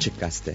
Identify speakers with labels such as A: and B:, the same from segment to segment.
A: Açık Gazete.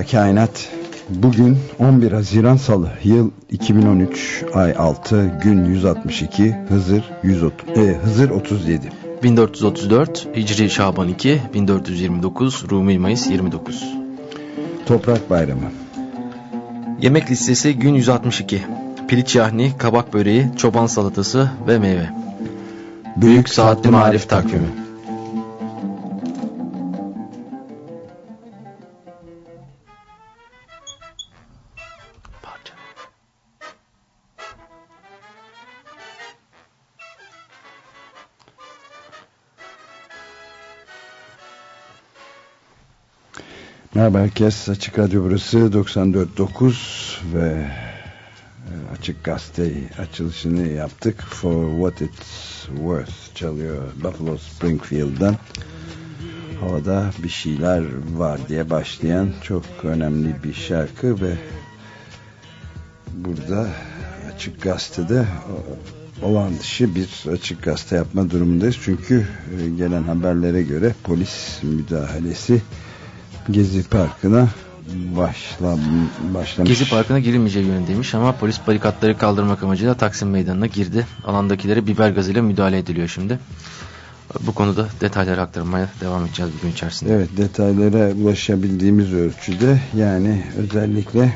B: Merhaba Kainat. Bugün 11 Haziran Salı, yıl 2013, ay 6, gün 162, Hızır 130, e, Hızır 37.
C: 1434, Hicri Şaban 2, 1429, Rumi Mayıs 29.
B: Toprak Bayramı.
C: Yemek listesi gün 162. Piliç yahni, kabak böreği, çoban salatası ve meyve. Büyük, Büyük Saatli Marif Takvimi.
B: Merhaba herkes. Açık Radyo burası 94.9 ve e, Açık Gazete açılışını yaptık. For What It's Worth çalıyor Buffalo Springfield'dan. Havada bir şeyler var diye başlayan çok önemli bir şarkı ve burada Açık Gazete'de olan dışı bir açık gazete yapma durumundayız. Çünkü e, gelen haberlere göre polis müdahalesi Gezi Parkı'na başlam, başlamış.
C: Gezi Parkı'na girilmeyeceği yönündeymiş ama polis barikatları kaldırmak amacıyla Taksim Meydanı'na girdi. Alandakilere biber gazıyla müdahale ediliyor şimdi. Bu konuda detayları aktarmaya devam edeceğiz bugün içerisinde.
B: Evet detaylara ulaşabildiğimiz ölçüde yani özellikle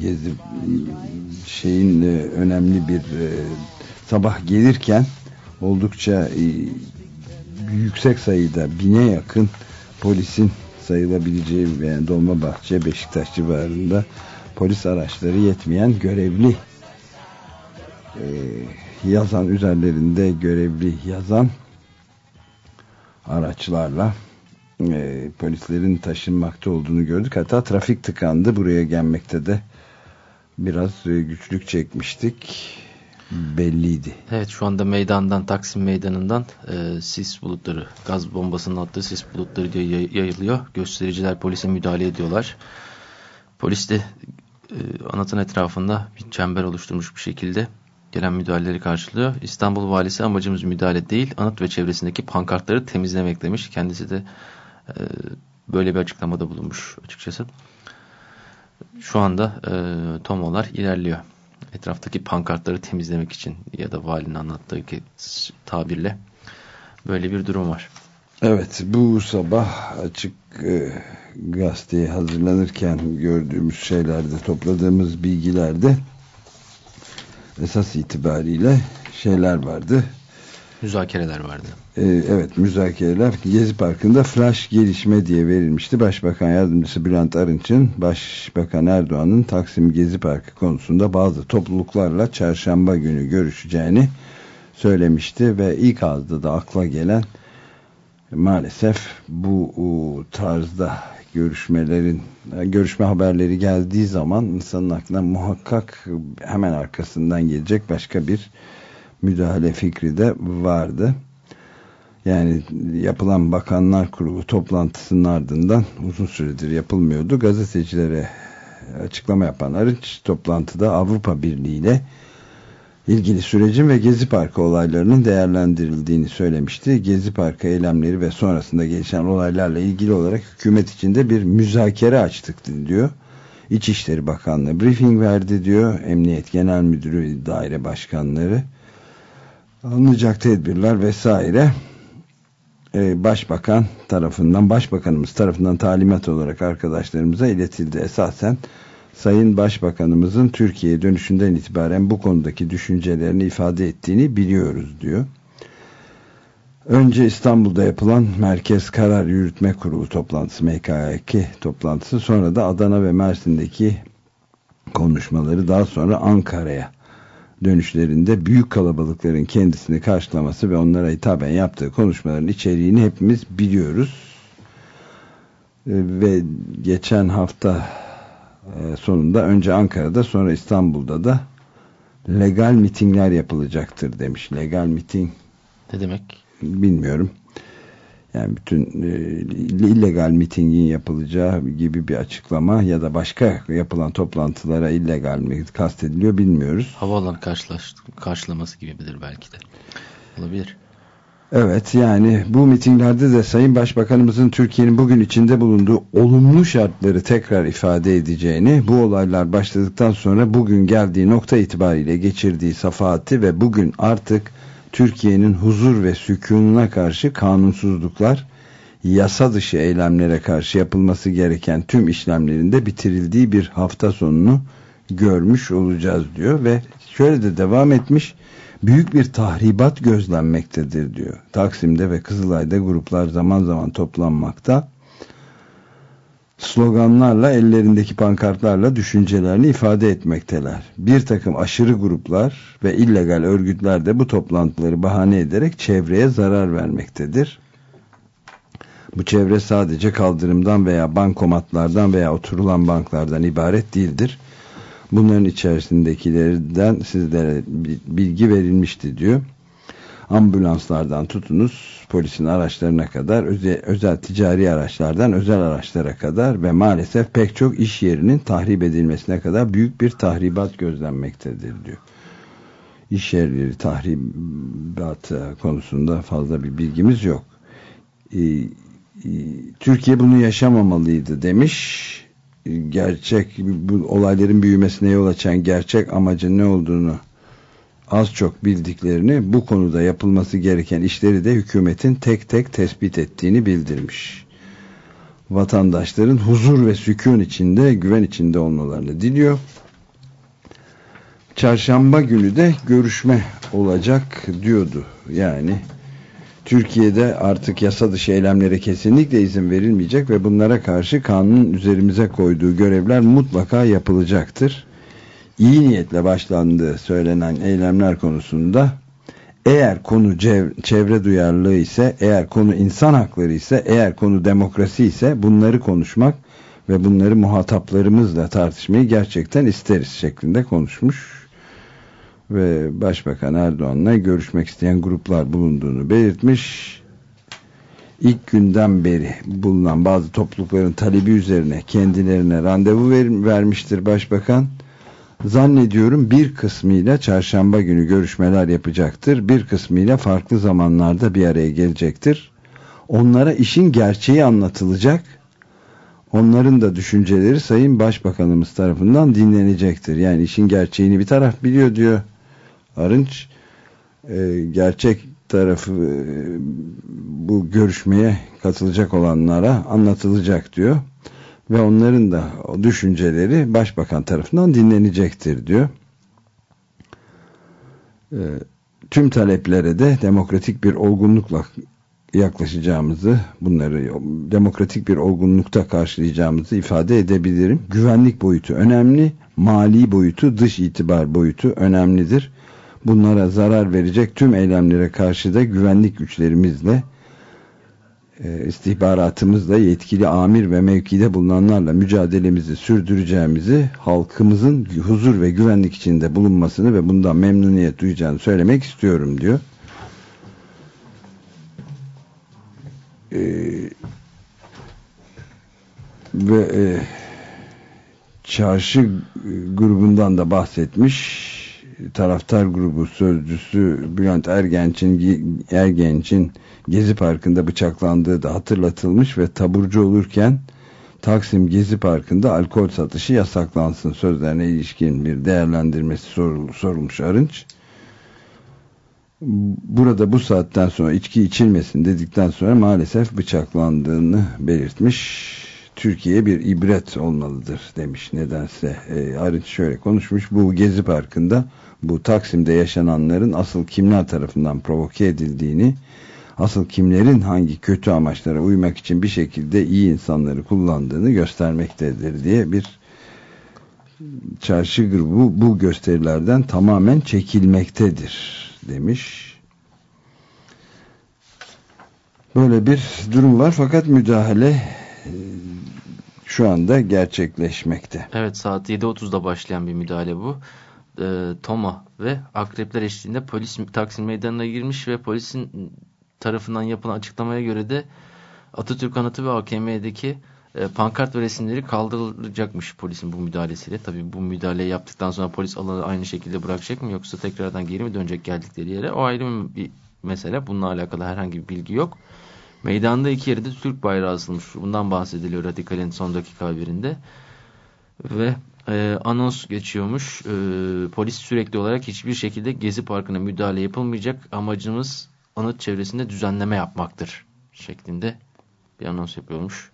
B: Gezi şeyin e, önemli bir e, sabah gelirken oldukça e, yüksek sayıda bine yakın polisin sayılabileceği yani Dolmabahçe, Beşiktaş civarında polis araçları yetmeyen görevli e, yazan üzerlerinde görevli yazan araçlarla e, polislerin taşınmakta olduğunu gördük. Hatta trafik tıkandı. Buraya gelmekte de biraz e, güçlük çekmiştik belliydi.
C: Evet şu anda meydandan Taksim meydanından e, sis bulutları gaz bombasının attığı sis bulutları diye yayılıyor. Göstericiler polise müdahale ediyorlar. Polis de e, anıtın etrafında bir çember oluşturmuş bir şekilde gelen müdahaleleri karşılıyor. İstanbul valisi amacımız müdahale değil anıt ve çevresindeki pankartları temizlemek demiş. Kendisi de e, böyle bir açıklamada bulunmuş açıkçası. Şu anda e, tomolar ilerliyor etraftaki pankartları temizlemek için ya da valinin anlattığı tabirle böyle bir durum var.
B: Evet bu sabah açık e, gazeteye hazırlanırken gördüğümüz şeylerde topladığımız bilgilerde esas itibariyle şeyler vardı
C: müzakereler vardı.
B: Ee, evet müzakereler Gezi Parkı'nda flash gelişme diye verilmişti. Başbakan Yardımcısı Bülent Arınç'ın Başbakan Erdoğan'ın Taksim Gezi Parkı konusunda bazı topluluklarla çarşamba günü görüşeceğini söylemişti ve ilk ağızda da akla gelen maalesef bu tarzda görüşmelerin görüşme haberleri geldiği zaman insanın aklına muhakkak hemen arkasından gelecek başka bir müdahale fikri de vardı. Yani yapılan bakanlar kurulu toplantısının ardından uzun süredir yapılmıyordu. Gazetecilere açıklama yapan Arınç toplantıda Avrupa Birliği ile ilgili sürecin ve Gezi Parkı olaylarının değerlendirildiğini söylemişti. Gezi Parkı eylemleri ve sonrasında gelişen olaylarla ilgili olarak hükümet içinde bir müzakere açtık diyor. İçişleri Bakanlığı briefing verdi diyor. Emniyet Genel Müdürü daire başkanları alınacak tedbirler vesaire e, başbakan tarafından başbakanımız tarafından talimat olarak arkadaşlarımıza iletildi esasen Sayın Başbakanımızın Türkiye'ye dönüşünden itibaren bu konudaki düşüncelerini ifade ettiğini biliyoruz diyor. Önce İstanbul'da yapılan Merkez Karar Yürütme Kurulu toplantısı MKK toplantısı sonra da Adana ve Mersin'deki konuşmaları daha sonra Ankara'ya dönüşlerinde büyük kalabalıkların kendisini karşılaması ve onlara hitaben yaptığı konuşmaların içeriğini hepimiz biliyoruz. Ee, ve geçen hafta e, sonunda önce Ankara'da sonra İstanbul'da da legal mitingler yapılacaktır demiş. Legal miting
C: ne demek?
B: Bilmiyorum. Yani bütün e, illegal mitingin yapılacağı gibi bir açıklama ya da başka yapılan toplantılara illegal mi kastediliyor bilmiyoruz.
C: Havaalanı karşılaması gibidir belki de. Olabilir.
B: Evet yani bu mitinglerde de Sayın Başbakanımızın Türkiye'nin bugün içinde bulunduğu olumlu şartları tekrar ifade edeceğini, bu olaylar başladıktan sonra bugün geldiği nokta itibariyle geçirdiği safaati ve bugün artık Türkiye'nin huzur ve sükununa karşı kanunsuzluklar, yasa dışı eylemlere karşı yapılması gereken tüm işlemlerinde bitirildiği bir hafta sonunu görmüş olacağız diyor ve şöyle de devam etmiş büyük bir tahribat gözlenmektedir diyor. Taksim'de ve Kızılay'da gruplar zaman zaman toplanmakta sloganlarla ellerindeki pankartlarla düşüncelerini ifade etmekteler. Bir takım aşırı gruplar ve illegal örgütler de bu toplantıları bahane ederek çevreye zarar vermektedir. Bu çevre sadece kaldırımdan veya bankomatlardan veya oturulan banklardan ibaret değildir. Bunların içerisindekilerden sizlere bilgi verilmişti diyor ambulanslardan tutunuz polisin araçlarına kadar özel, özel ticari araçlardan özel araçlara kadar ve maalesef pek çok iş yerinin tahrip edilmesine kadar büyük bir tahribat gözlenmektedir diyor. İş yerleri tahribat konusunda fazla bir bilgimiz yok. Türkiye bunu yaşamamalıydı demiş. Gerçek bu olayların büyümesine yol açan gerçek amacın ne olduğunu az çok bildiklerini bu konuda yapılması gereken işleri de hükümetin tek tek tespit ettiğini bildirmiş. Vatandaşların huzur ve sükun içinde, güven içinde olmalarını diliyor. Çarşamba günü de görüşme olacak diyordu. Yani Türkiye'de artık yasa dışı eylemlere kesinlikle izin verilmeyecek ve bunlara karşı kanunun üzerimize koyduğu görevler mutlaka yapılacaktır iyi niyetle başlandığı söylenen eylemler konusunda eğer konu çevre duyarlılığı ise, eğer konu insan hakları ise, eğer konu demokrasi ise bunları konuşmak ve bunları muhataplarımızla tartışmayı gerçekten isteriz şeklinde konuşmuş. Ve Başbakan Erdoğan'la görüşmek isteyen gruplar bulunduğunu belirtmiş. İlk günden beri bulunan bazı toplulukların talebi üzerine kendilerine randevu ver, vermiştir Başbakan Zannediyorum bir kısmıyla çarşamba günü görüşmeler yapacaktır. Bir kısmıyla farklı zamanlarda bir araya gelecektir. Onlara işin gerçeği anlatılacak. Onların da düşünceleri Sayın Başbakanımız tarafından dinlenecektir. Yani işin gerçeğini bir taraf biliyor diyor Arınç. Ee, gerçek tarafı e, bu görüşmeye katılacak olanlara anlatılacak diyor ve onların da o düşünceleri başbakan tarafından dinlenecektir diyor. E, tüm taleplere de demokratik bir olgunlukla yaklaşacağımızı, bunları demokratik bir olgunlukta karşılayacağımızı ifade edebilirim. Güvenlik boyutu önemli, mali boyutu, dış itibar boyutu önemlidir. Bunlara zarar verecek tüm eylemlere karşı da güvenlik güçlerimizle istihbaratımızla yetkili amir ve mevkide bulunanlarla mücadelemizi sürdüreceğimizi halkımızın huzur ve güvenlik içinde bulunmasını ve bundan memnuniyet duyacağını söylemek istiyorum diyor. Ee, ve e, çarşı grubundan da bahsetmiş taraftar grubu sözcüsü Bülent Ergenç'in Ergenç'in Gezi Parkı'nda bıçaklandığı da hatırlatılmış ve taburcu olurken Taksim Gezi Parkı'nda alkol satışı yasaklansın sözlerine ilişkin bir değerlendirmesi sorulmuş Arınç. Burada bu saatten sonra içki içilmesin dedikten sonra maalesef bıçaklandığını belirtmiş. Türkiye bir ibret olmalıdır demiş nedense. E, Arınç şöyle konuşmuş. Bu Gezi Parkı'nda bu Taksim'de yaşananların asıl kimler tarafından provoke edildiğini asıl kimlerin hangi kötü amaçlara uymak için bir şekilde iyi insanları kullandığını göstermektedir diye bir çarşı grubu bu gösterilerden tamamen çekilmektedir demiş. Böyle bir durum var fakat müdahale e, şu anda gerçekleşmekte.
C: Evet saat 7.30'da başlayan bir müdahale bu. E, Toma ve akrepler eşliğinde polis Taksim Meydanı'na girmiş ve polisin tarafından yapılan açıklamaya göre de Atatürk Anıtı ve AKM'deki e, pankart ve resimleri kaldırılacakmış polisin bu müdahalesiyle. Tabii bu müdahaleyi yaptıktan sonra polis alanı aynı şekilde bırakacak mı yoksa tekrardan geri mi dönecek geldikleri yere? O ayrı bir mesele. Bununla alakalı herhangi bir bilgi yok. Meydanda iki yerde Türk bayrağı asılmış. Bundan bahsediliyor Radikal'in son dakika haberinde. Ve e, anons geçiyormuş. E, polis sürekli olarak hiçbir şekilde Gezi Parkı'na müdahale yapılmayacak. Amacımız anıt çevresinde düzenleme yapmaktır. Şeklinde bir anons yapıyormuş.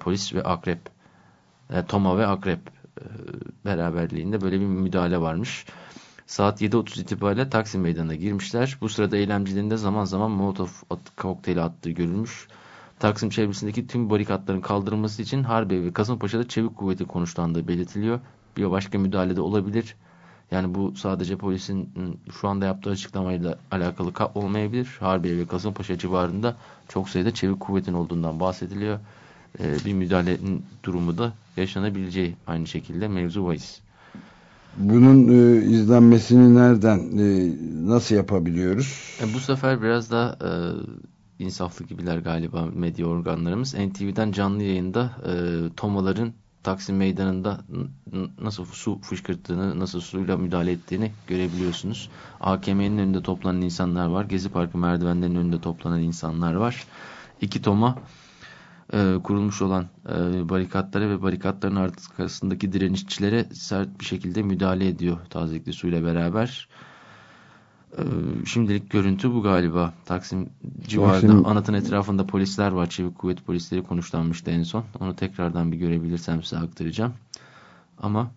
C: Polis ve Akrep. E, Toma ve Akrep e, beraberliğinde böyle bir müdahale varmış. Saat 7.30 itibariyle Taksim Meydanı'na girmişler. Bu sırada eylemcilerin de zaman zaman Molotov at kokteyli attığı görülmüş. Taksim çevresindeki tüm barikatların kaldırılması için Harbiye ve Kasımpaşa'da çevik kuvveti konuşlandığı belirtiliyor. Bir başka müdahalede olabilir. Yani bu sadece polisin şu anda yaptığı açıklamayla alakalı olmayabilir. Harbiye ve Kasımpaşa civarında çok sayıda çevik kuvvetin olduğundan bahsediliyor. Ee, bir müdahalenin durumu da yaşanabileceği aynı şekilde mevzu bahis.
B: Bunun e, izlenmesini nereden, e, nasıl yapabiliyoruz?
C: E, bu sefer biraz da e, insaflı gibiler galiba medya organlarımız. NTV'den canlı yayında e, Tomaların Taksim Meydanı'nda nasıl su fışkırttığını, nasıl suyla müdahale ettiğini görebiliyorsunuz. AKM'nin önünde toplanan insanlar var. Gezi Parkı merdivenlerinin önünde toplanan insanlar var. İki Toma e, kurulmuş olan e, barikatlara ve barikatların arkasındaki direnişçilere sert bir şekilde müdahale ediyor tazikli suyla beraber. E, şimdilik görüntü bu galiba. Taksim civarında Taksim... anıtın etrafında polisler var. Çevik kuvvet polisleri konuşlanmıştı en son. Onu tekrardan bir görebilirsem size aktaracağım. Ama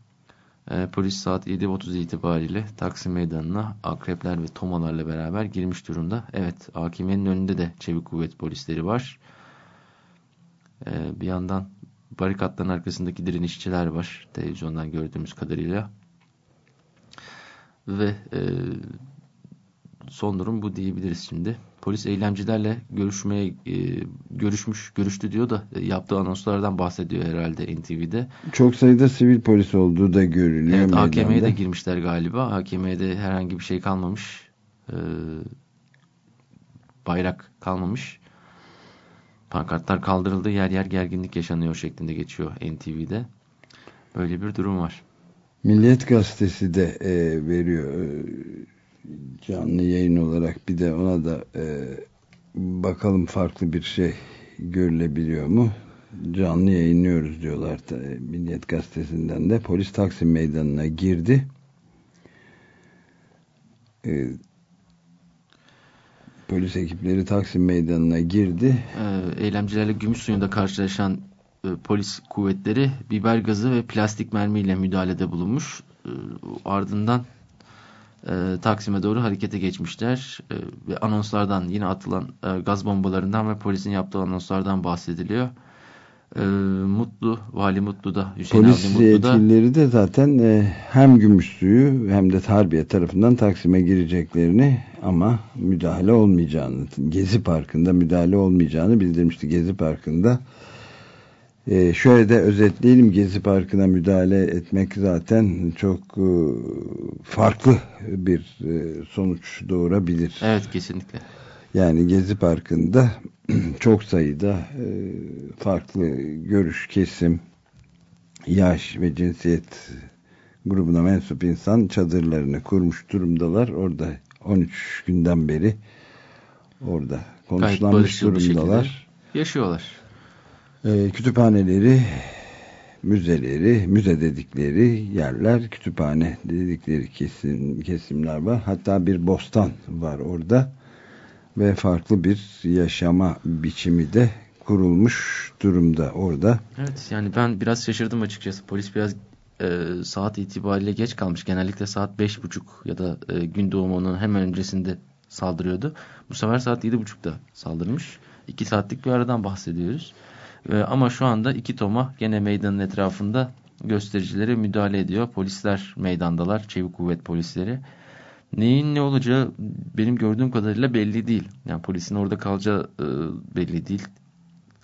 C: e, polis saat 7.30 itibariyle Taksim Meydanı'na akrepler ve tomalarla beraber girmiş durumda. Evet, hakimenin önünde de çevik kuvvet polisleri var. Ee, bir yandan barikatların arkasındaki direnişçiler var. Televizyondan gördüğümüz kadarıyla. Ve e, son durum bu diyebiliriz şimdi. Polis eylemcilerle görüşmeye e, görüşmüş, görüştü diyor da e, yaptığı anonslardan bahsediyor herhalde NTV'de.
B: Çok sayıda sivil polis olduğu da görülüyor.
C: Evet AKM'ye de girmişler galiba. AKM'de herhangi bir şey kalmamış. E, bayrak kalmamış pankartlar kaldırıldı yer yer gerginlik yaşanıyor şeklinde geçiyor NTV'de. Böyle bir durum var.
B: Milliyet Gazetesi de e, veriyor e, canlı yayın olarak bir de ona da e, bakalım farklı bir şey görülebiliyor mu? Canlı yayınlıyoruz diyorlar da, e, Milliyet Gazetesi'nden de polis Taksim Meydanı'na girdi. E, Polis ekipleri Taksim Meydanı'na girdi.
C: E, eylemcilerle gümüş suyunda karşılaşan e, polis kuvvetleri biber gazı ve plastik mermiyle müdahalede bulunmuş. E, ardından e, Taksim'e doğru harekete geçmişler. E, ve anonslardan yine atılan e, gaz bombalarından ve polisin yaptığı anonslardan bahsediliyor e, Mutlu, Vali Mutlu da Hüseyin
B: Polis Avni Mutlu da yetkilileri de zaten e, hem Gümüşsuyu hem de Harbiye tarafından Taksim'e gireceklerini ama müdahale olmayacağını Gezi Parkı'nda müdahale olmayacağını bildirmişti. Gezi Parkı'nda e, şöyle de özetleyelim Gezi Parkı'na müdahale etmek zaten çok e, farklı bir e, sonuç doğurabilir.
C: Evet kesinlikle.
B: Yani Gezi Parkı'nda çok sayıda e, farklı görüş, kesim, yaş ve cinsiyet grubuna mensup insan çadırlarını kurmuş durumdalar. Orada 13 günden beri orada konuşlanmış durumdalar.
C: Yaşıyorlar.
B: E, kütüphaneleri, müzeleri, müze dedikleri yerler, kütüphane dedikleri kesim, kesimler var. Hatta bir bostan var orada ve farklı bir yaşama biçimi de kurulmuş durumda orada.
C: Evet yani ben biraz şaşırdım açıkçası. Polis biraz e, saat itibariyle geç kalmış. Genellikle saat beş buçuk ya da e, gün doğumunun hemen öncesinde saldırıyordu. Bu sefer saat yedi buçukta saldırmış. İki saatlik bir aradan bahsediyoruz. E, ama şu anda iki toma gene meydanın etrafında göstericilere müdahale ediyor. Polisler meydandalar, çevik kuvvet polisleri. Neyin ne olacağı benim gördüğüm kadarıyla belli değil. Yani polisin orada kalacağı e, belli değil.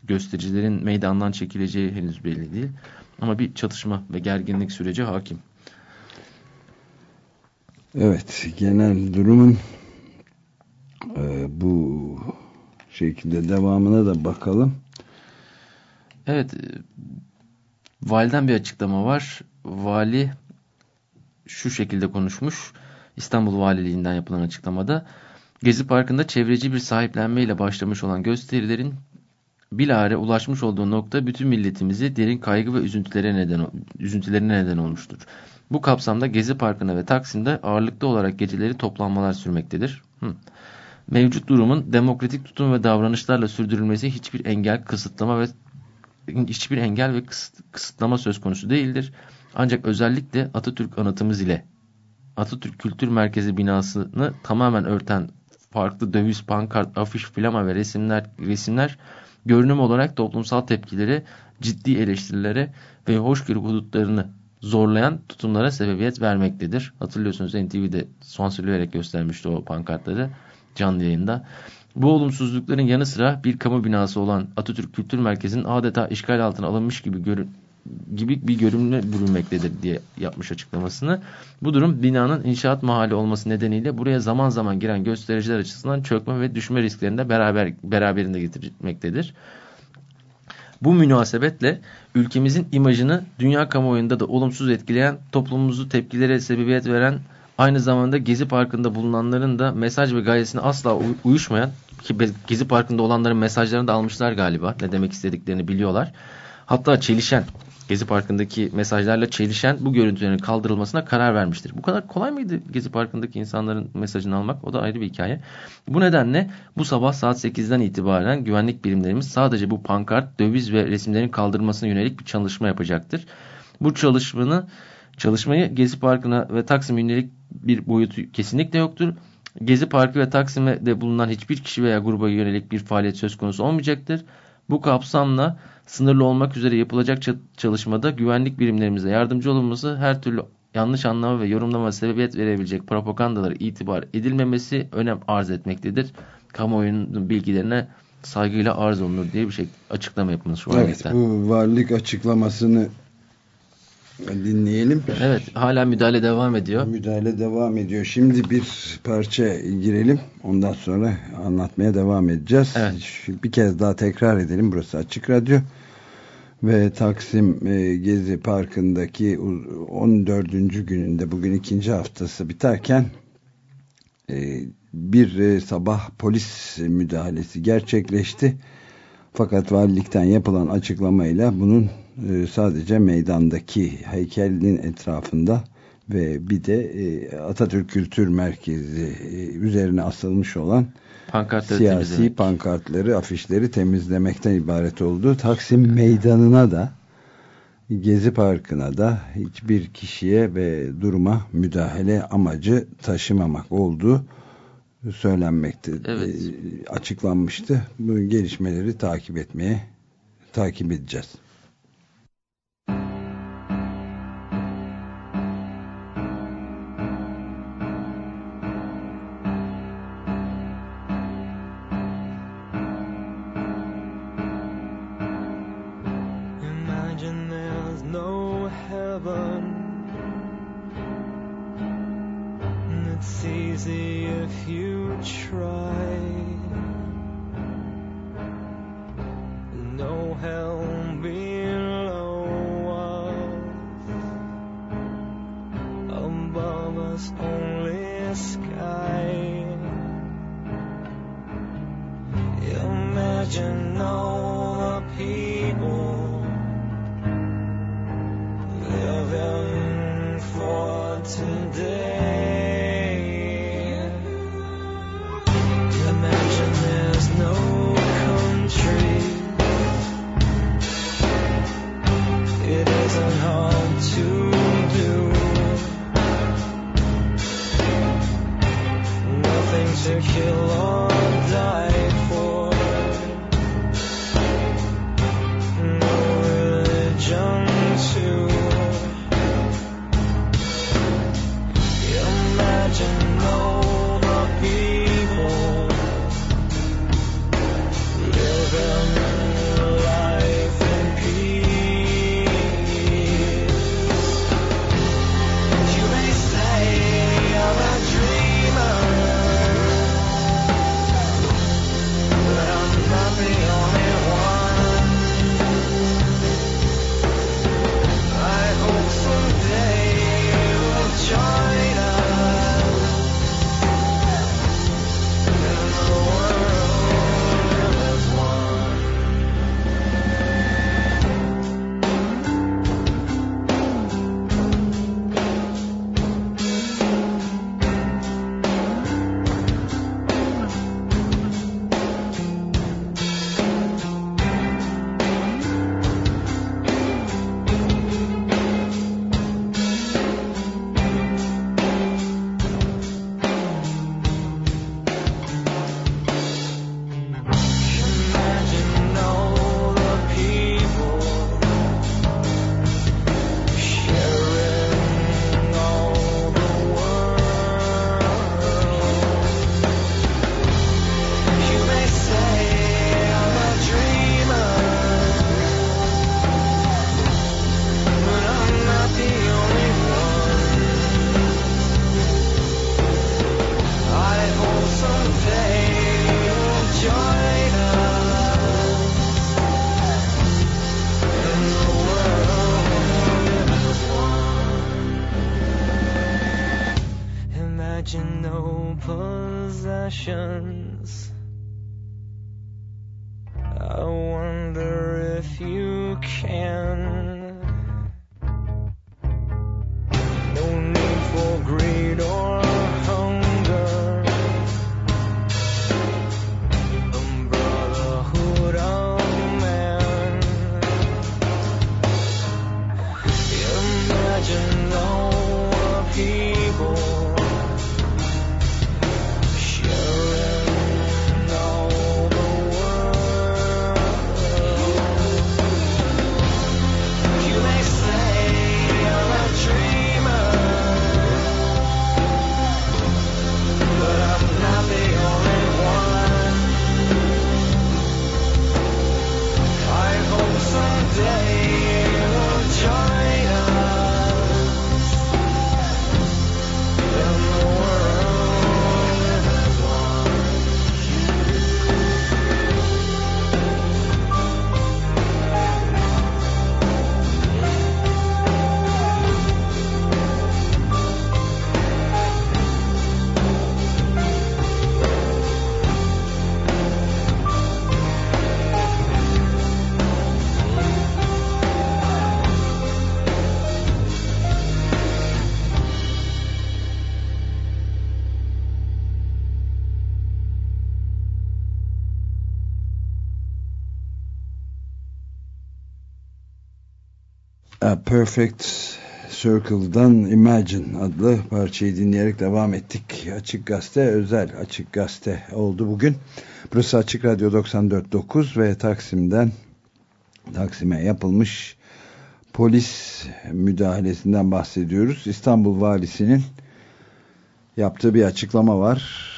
C: Göstericilerin meydandan çekileceği henüz belli değil. Ama bir çatışma ve gerginlik süreci hakim.
B: Evet, genel durumun e, bu şekilde devamına da bakalım.
C: Evet, e, validen bir açıklama var. Vali şu şekilde konuşmuş. İstanbul Valiliğinden yapılan açıklamada Gezi Parkı'nda çevreci bir sahiplenmeyle başlamış olan gösterilerin bilahare ulaşmış olduğu nokta bütün milletimizi derin kaygı ve üzüntülere neden, üzüntülerine neden olmuştur. Bu kapsamda Gezi Parkı'na ve Taksim'de ağırlıklı olarak geceleri toplanmalar sürmektedir. Hı. Mevcut durumun demokratik tutum ve davranışlarla sürdürülmesi hiçbir engel, kısıtlama ve hiçbir engel ve kısıtlama söz konusu değildir. Ancak özellikle Atatürk anıtımız ile Atatürk Kültür Merkezi binasını tamamen örten farklı döviz, pankart, afiş, flama ve resimler, resimler görünüm olarak toplumsal tepkileri, ciddi eleştirilere ve hoşgörü hudutlarını zorlayan tutumlara sebebiyet vermektedir. Hatırlıyorsunuz NTV'de sansürleyerek göstermişti o pankartları canlı yayında. Bu olumsuzlukların yanı sıra bir kamu binası olan Atatürk Kültür Merkezi'nin adeta işgal altına alınmış gibi görün gibi bir görünümle bürünmektedir diye yapmış açıklamasını. Bu durum binanın inşaat mahalli olması nedeniyle buraya zaman zaman giren göstericiler açısından çökme ve düşme risklerini de beraber, beraberinde getirmektedir. Bu münasebetle ülkemizin imajını dünya kamuoyunda da olumsuz etkileyen, toplumumuzu tepkilere sebebiyet veren, aynı zamanda Gezi Parkı'nda bulunanların da mesaj ve gayesine asla uyuşmayan, ki Gezi Parkı'nda olanların mesajlarını da almışlar galiba, ne demek istediklerini biliyorlar. Hatta çelişen Gezi Parkı'ndaki mesajlarla çelişen bu görüntülerin kaldırılmasına karar vermiştir. Bu kadar kolay mıydı Gezi Parkı'ndaki insanların mesajını almak? O da ayrı bir hikaye. Bu nedenle bu sabah saat 8'den itibaren güvenlik birimlerimiz sadece bu pankart, döviz ve resimlerin kaldırılmasına yönelik bir çalışma yapacaktır. Bu çalışmanı çalışmayı Gezi Parkı'na ve Taksim'e yönelik bir boyutu kesinlikle yoktur. Gezi Parkı ve Taksim'de bulunan hiçbir kişi veya gruba yönelik bir faaliyet söz konusu olmayacaktır. Bu kapsamla sınırlı olmak üzere yapılacak çalışmada güvenlik birimlerimize yardımcı olunması her türlü yanlış anlama ve yorumlama sebebiyet verebilecek propagandalara itibar edilmemesi önem arz etmektedir. Kamuoyunun bilgilerine saygıyla arz olunur diye bir şey açıklama yapılmış
B: Evet bu varlık açıklamasını dinleyelim.
C: Evet hala müdahale devam ediyor.
B: Müdahale devam ediyor. Şimdi bir parça girelim. Ondan sonra anlatmaya devam edeceğiz. Evet. Bir kez daha tekrar edelim. Burası Açık Radyo. Ve Taksim e, Gezi Parkı'ndaki 14. gününde bugün ikinci haftası biterken e, bir e, sabah polis müdahalesi gerçekleşti. Fakat valilikten yapılan açıklamayla bunun e, sadece meydandaki heykelin etrafında ve bir de e, Atatürk Kültür Merkezi e, üzerine asılmış olan Pankartları siyasi temizlemek. pankartları, afişleri temizlemekten ibaret oldu. Taksim Meydanı'na da Gezi Parkı'na da hiçbir kişiye ve duruma müdahale amacı taşımamak olduğu söylenmekte evet. açıklanmıştı. Bu gelişmeleri takip etmeye takip edeceğiz.
A: A
B: Perfect Circle'dan Imagine adlı parçayı dinleyerek devam ettik. Açık Gazete özel Açık Gazete oldu bugün. Burası Açık Radyo 94.9 ve Taksim'den Taksim'e yapılmış polis müdahalesinden bahsediyoruz. İstanbul Valisi'nin yaptığı bir açıklama var.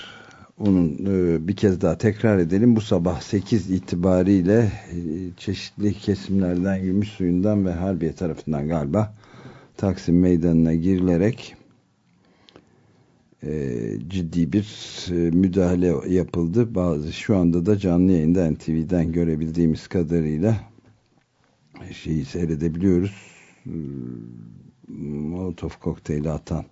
B: Onun e, bir kez daha tekrar edelim. Bu sabah 8 itibariyle e, çeşitli kesimlerden gümüş suyundan ve Harbiye tarafından galiba Taksim Meydanı'na girilerek e, ciddi bir müdahale yapıldı. Bazı şu anda da canlı yayında NTV'den görebildiğimiz kadarıyla şeyi seyredebiliyoruz. E, Molotov kokteyli atan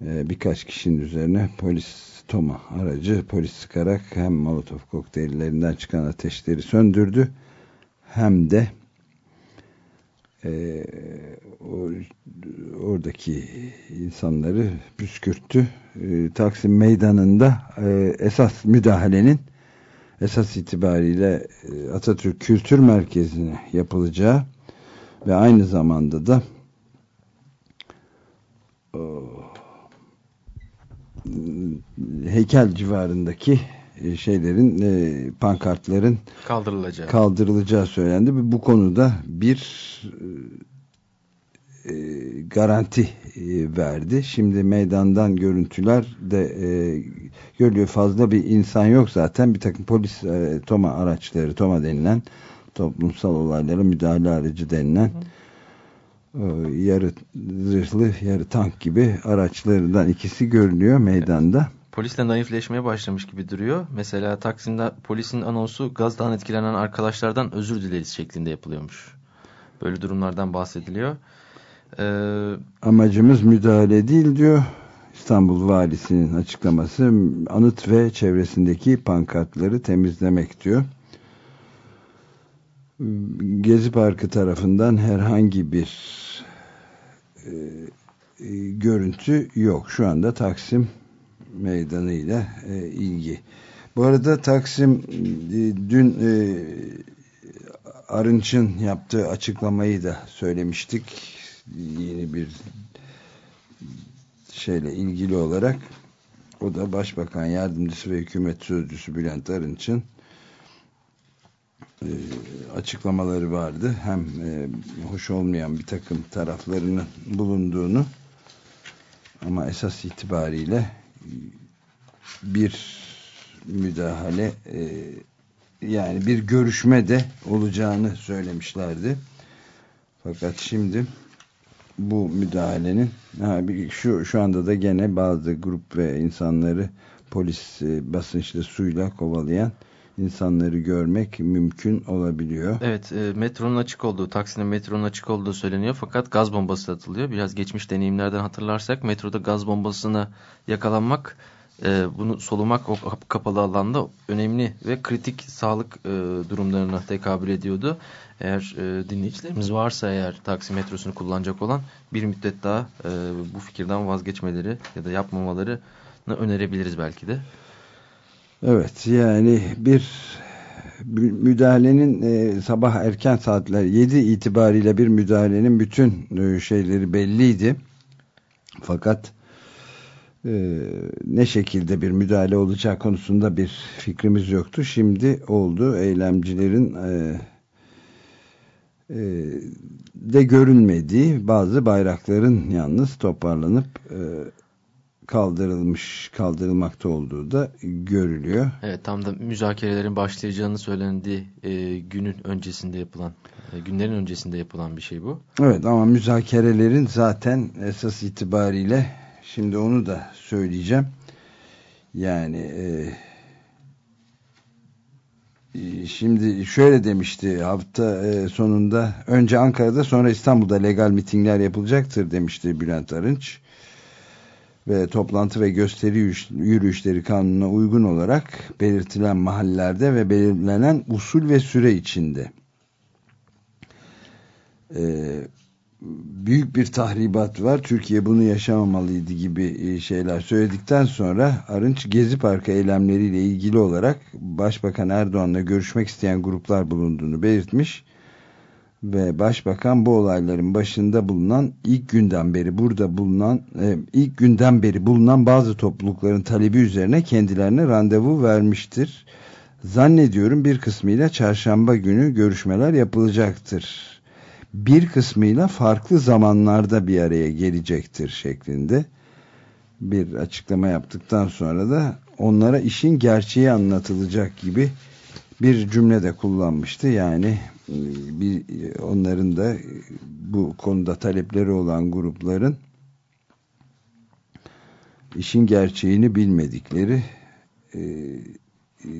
B: birkaç kişinin üzerine polis Toma aracı polis sıkarak hem Molotov kokteyllerinden çıkan ateşleri söndürdü hem de e, oradaki insanları püskürttü. E, Taksim meydanında e, esas müdahalenin esas itibariyle e, Atatürk Kültür Merkezi'ne yapılacağı ve aynı zamanda da o, heykel civarındaki e, şeylerin e, pankartların
C: Kaldırılacağı.
B: kaldırılacağı söylendi bu konuda bir e, garanti e, verdi. Şimdi meydandan görüntüler de e, görülüyor. Fazla bir insan yok zaten. Bir takım polis e, toma araçları, toma denilen toplumsal olaylara müdahale aracı denilen e, yarı zırhlı, yarı tank gibi araçlardan ikisi görünüyor meydanda.
C: Polisle naifleşmeye başlamış gibi duruyor. Mesela Taksim'de polisin anonsu gazdan etkilenen arkadaşlardan özür dileriz şeklinde yapılıyormuş. Böyle durumlardan bahsediliyor. Ee,
B: Amacımız müdahale değil diyor. İstanbul Valisi'nin açıklaması anıt ve çevresindeki pankartları temizlemek diyor. Gezi Parkı tarafından herhangi bir e, e, görüntü yok. Şu anda Taksim Meydanı ile e, ilgi. Bu arada Taksim e, dün e, Arınç'ın yaptığı açıklamayı da söylemiştik. Yeni bir şeyle ilgili olarak o da Başbakan Yardımcısı ve Hükümet Sözcüsü Bülent Arınç'ın e, açıklamaları vardı. Hem e, hoş olmayan bir takım taraflarının bulunduğunu ama esas itibariyle bir müdahale e, yani bir görüşme de olacağını söylemişlerdi. Fakat şimdi bu müdahalenin şu, şu anda da gene bazı grup ve insanları polis e, basınçlı suyla kovalayan insanları görmek mümkün olabiliyor.
C: Evet e, metronun açık olduğu Taksim'de metronun açık olduğu söyleniyor fakat gaz bombası atılıyor. Biraz geçmiş deneyimlerden hatırlarsak metroda gaz bombasına yakalanmak e, bunu solumak o kapalı alanda önemli ve kritik sağlık e, durumlarına tekabül ediyordu. Eğer e, dinleyicilerimiz varsa eğer Taksim metrosunu kullanacak olan bir müddet daha e, bu fikirden vazgeçmeleri ya da yapmamalarını önerebiliriz belki de.
B: Evet yani bir müdahalenin e, sabah erken saatler 7 itibariyle bir müdahalenin bütün e, şeyleri belliydi. Fakat e, ne şekilde bir müdahale olacağı konusunda bir fikrimiz yoktu. Şimdi oldu. Eylemcilerin e, e, de görünmediği bazı bayrakların yalnız toparlanıp e, kaldırılmış kaldırılmakta olduğu da görülüyor.
C: Evet tam da müzakerelerin başlayacağını söylendiği e, günün öncesinde yapılan e, günlerin öncesinde yapılan bir şey bu.
B: Evet ama müzakerelerin zaten esas itibariyle şimdi onu da söyleyeceğim. Yani e, şimdi şöyle demişti hafta e, sonunda önce Ankara'da sonra İstanbul'da legal mitingler yapılacaktır demişti Bülent Arınç ve toplantı ve gösteri yürüyüşleri kanununa uygun olarak belirtilen mahallelerde ve belirlenen usul ve süre içinde ee, büyük bir tahribat var. Türkiye bunu yaşamamalıydı gibi e, şeyler söyledikten sonra Arınç Gezi Parkı eylemleriyle ilgili olarak Başbakan Erdoğan'la görüşmek isteyen gruplar bulunduğunu belirtmiş ve başbakan bu olayların başında bulunan ilk günden beri burada bulunan e, ilk günden beri bulunan bazı toplulukların talebi üzerine kendilerine randevu vermiştir. Zannediyorum bir kısmıyla çarşamba günü görüşmeler yapılacaktır. Bir kısmıyla farklı zamanlarda bir araya gelecektir şeklinde bir açıklama yaptıktan sonra da onlara işin gerçeği anlatılacak gibi bir cümle de kullanmıştı. Yani bir, onların da bu konuda talepleri olan grupların işin gerçeğini bilmedikleri e, e,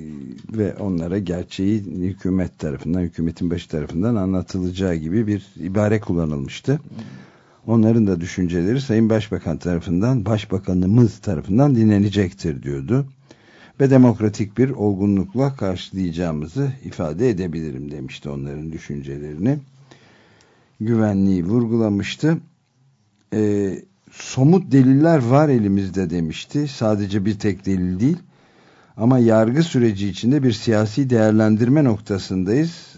B: ve onlara gerçeği hükümet tarafından, hükümetin başı tarafından anlatılacağı gibi bir ibare kullanılmıştı. Onların da düşünceleri Sayın Başbakan tarafından, Başbakanımız tarafından dinlenecektir diyordu ve demokratik bir olgunlukla karşılayacağımızı ifade edebilirim demişti onların düşüncelerini. Güvenliği vurgulamıştı. E, somut deliller var elimizde demişti. Sadece bir tek delil değil. Ama yargı süreci içinde bir siyasi değerlendirme noktasındayız.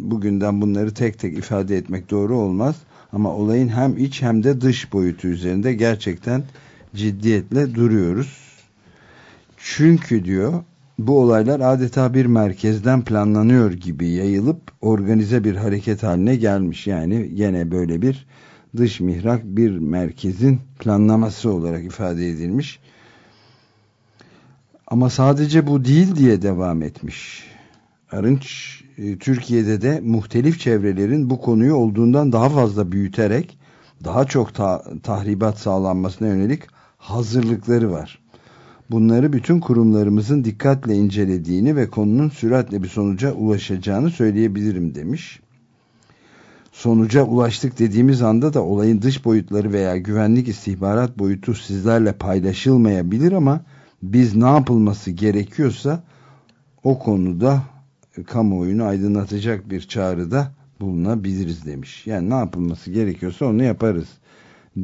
B: Bugünden bunları tek tek ifade etmek doğru olmaz. Ama olayın hem iç hem de dış boyutu üzerinde gerçekten ciddiyetle duruyoruz çünkü diyor bu olaylar adeta bir merkezden planlanıyor gibi yayılıp organize bir hareket haline gelmiş. Yani gene böyle bir dış mihrak bir merkezin planlaması olarak ifade edilmiş. Ama sadece bu değil diye devam etmiş. Arınç e, Türkiye'de de muhtelif çevrelerin bu konuyu olduğundan daha fazla büyüterek daha çok ta tahribat sağlanmasına yönelik hazırlıkları var bunları bütün kurumlarımızın dikkatle incelediğini ve konunun süratle bir sonuca ulaşacağını söyleyebilirim demiş. Sonuca ulaştık dediğimiz anda da olayın dış boyutları veya güvenlik istihbarat boyutu sizlerle paylaşılmayabilir ama biz ne yapılması gerekiyorsa o konuda kamuoyunu aydınlatacak bir çağrıda bulunabiliriz demiş. Yani ne yapılması gerekiyorsa onu yaparız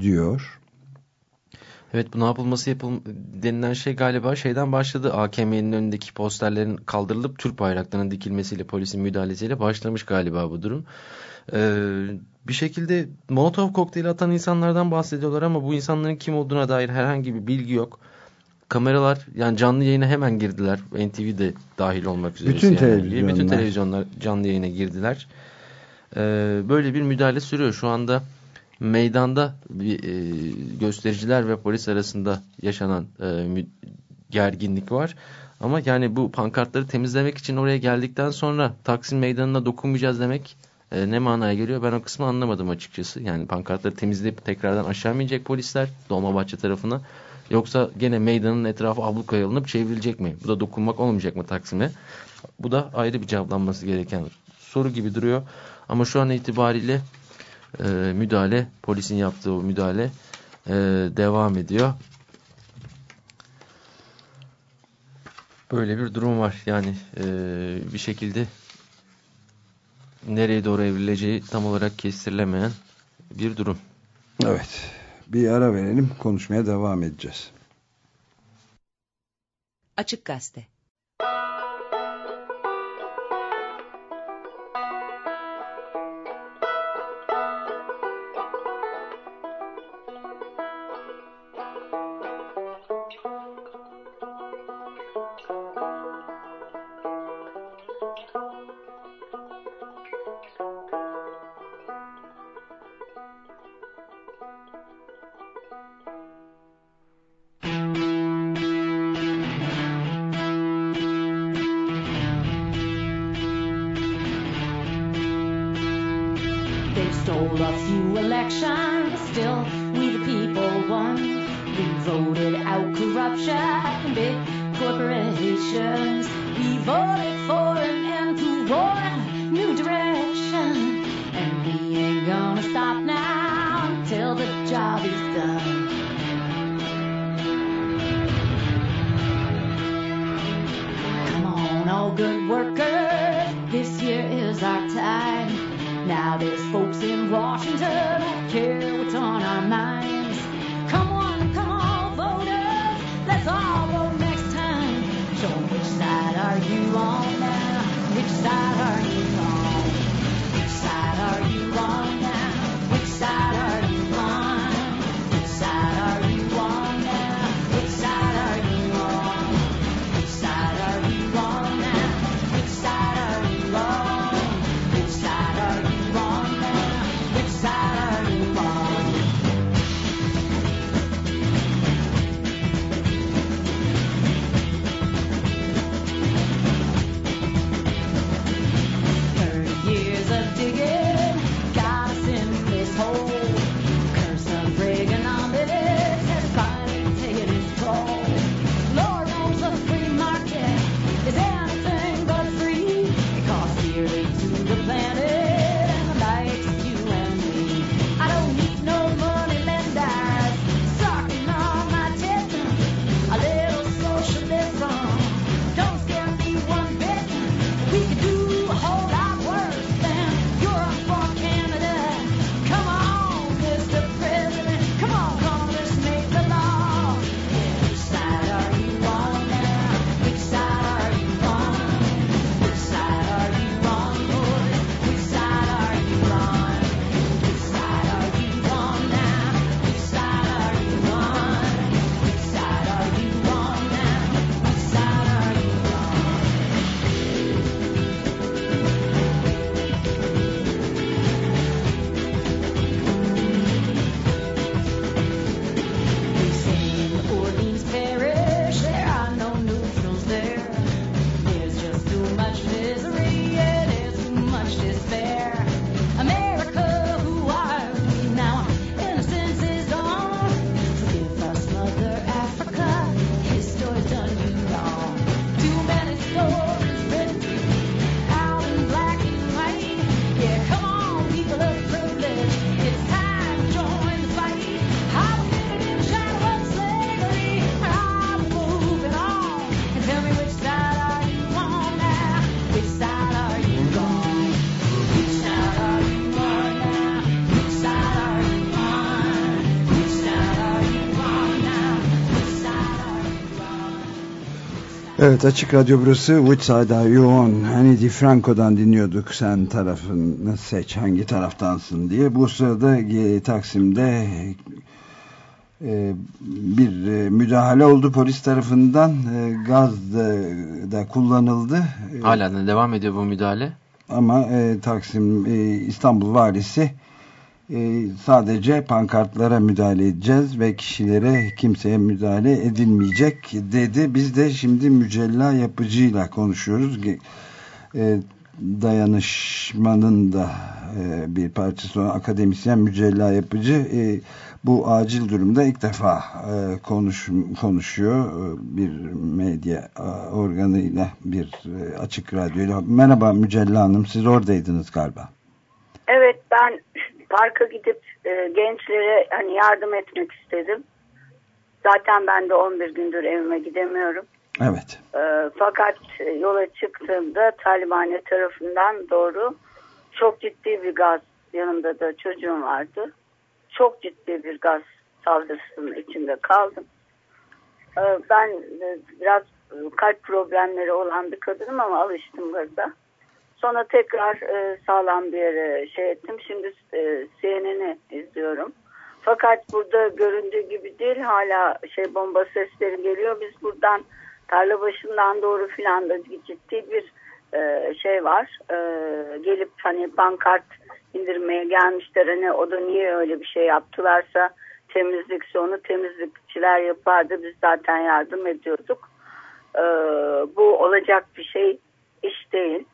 B: diyor.
C: Evet bu ne yapılması yapıl denilen şey galiba şeyden başladı. AKM'nin önündeki posterlerin kaldırılıp Türk bayraklarının dikilmesiyle polisin müdahalesiyle başlamış galiba bu durum. Ee, bir şekilde Molotov kokteyli atan insanlardan bahsediyorlar ama bu insanların kim olduğuna dair herhangi bir bilgi yok. Kameralar yani canlı yayına hemen girdiler. NTV de dahil olmak üzere.
B: Bütün
C: yani.
B: televizyonlar.
C: Bütün televizyonlar canlı yayına girdiler. Ee, böyle bir müdahale sürüyor. Şu anda meydanda e, göstericiler ve polis arasında yaşanan e, gerginlik var. Ama yani bu pankartları temizlemek için oraya geldikten sonra Taksim Meydanı'na dokunmayacağız demek e, ne manaya geliyor? Ben o kısmı anlamadım açıkçası. Yani pankartları temizleyip tekrardan aşağı mı inecek polisler Dolmabahçe tarafına? Yoksa gene meydanın etrafı ablukaya alınıp çevrilecek mi? Bu da dokunmak olmayacak mı Taksim'e? Bu da ayrı bir cevaplanması gereken soru gibi duruyor. Ama şu an itibariyle e, müdahale, polisin yaptığı müdahale e, devam ediyor. Böyle bir durum var. Yani e, bir şekilde nereye doğru evrileceği tam olarak kestirilemeyen bir durum.
B: Evet. Bir ara verelim. Konuşmaya devam edeceğiz.
D: Açık Gazete
B: Evet Açık Radyo burası. Woodside Are You On? Hani Di Franco'dan dinliyorduk sen tarafını seç hangi taraftansın diye. Bu sırada Taksim'de e, bir e, müdahale oldu polis tarafından. E, gaz da, kullanıldı.
C: Hala da devam ediyor bu müdahale.
B: Ama Taksim İstanbul valisi ee, sadece pankartlara müdahale edeceğiz ve kişilere kimseye müdahale edilmeyecek dedi. Biz de şimdi mücella yapıcıyla konuşuyoruz. E, dayanışmanın da e, bir parçası olan akademisyen mücella yapıcı e, bu acil durumda ilk defa konuş, konuşuyor bir medya organıyla bir açık radyoyla. Merhaba Mücella Hanım siz oradaydınız galiba.
E: Evet ben parka gidip e, gençlere hani yardım etmek istedim. Zaten ben de 11 gündür evime gidemiyorum.
B: Evet.
E: E, fakat yola çıktığımda Talibane tarafından doğru çok ciddi bir gaz yanımda da çocuğum vardı. Çok ciddi bir gaz saldırısının içinde kaldım. E, ben e, biraz kalp problemleri olan bir kadınım ama alıştım gaza. Sonra tekrar e, sağlam bir yere şey ettim. Şimdi e, CNN'i izliyorum. Fakat burada göründüğü gibi değil. Hala şey bomba sesleri geliyor. Biz buradan tarla başından doğru filan da ciddi bir e, şey var. E, gelip hani pankart indirmeye gelmişler. Hani o da niye öyle bir şey yaptılarsa temizlikse onu temizlikçiler yapardı. Biz zaten yardım ediyorduk. E, bu olacak bir şey iş değil.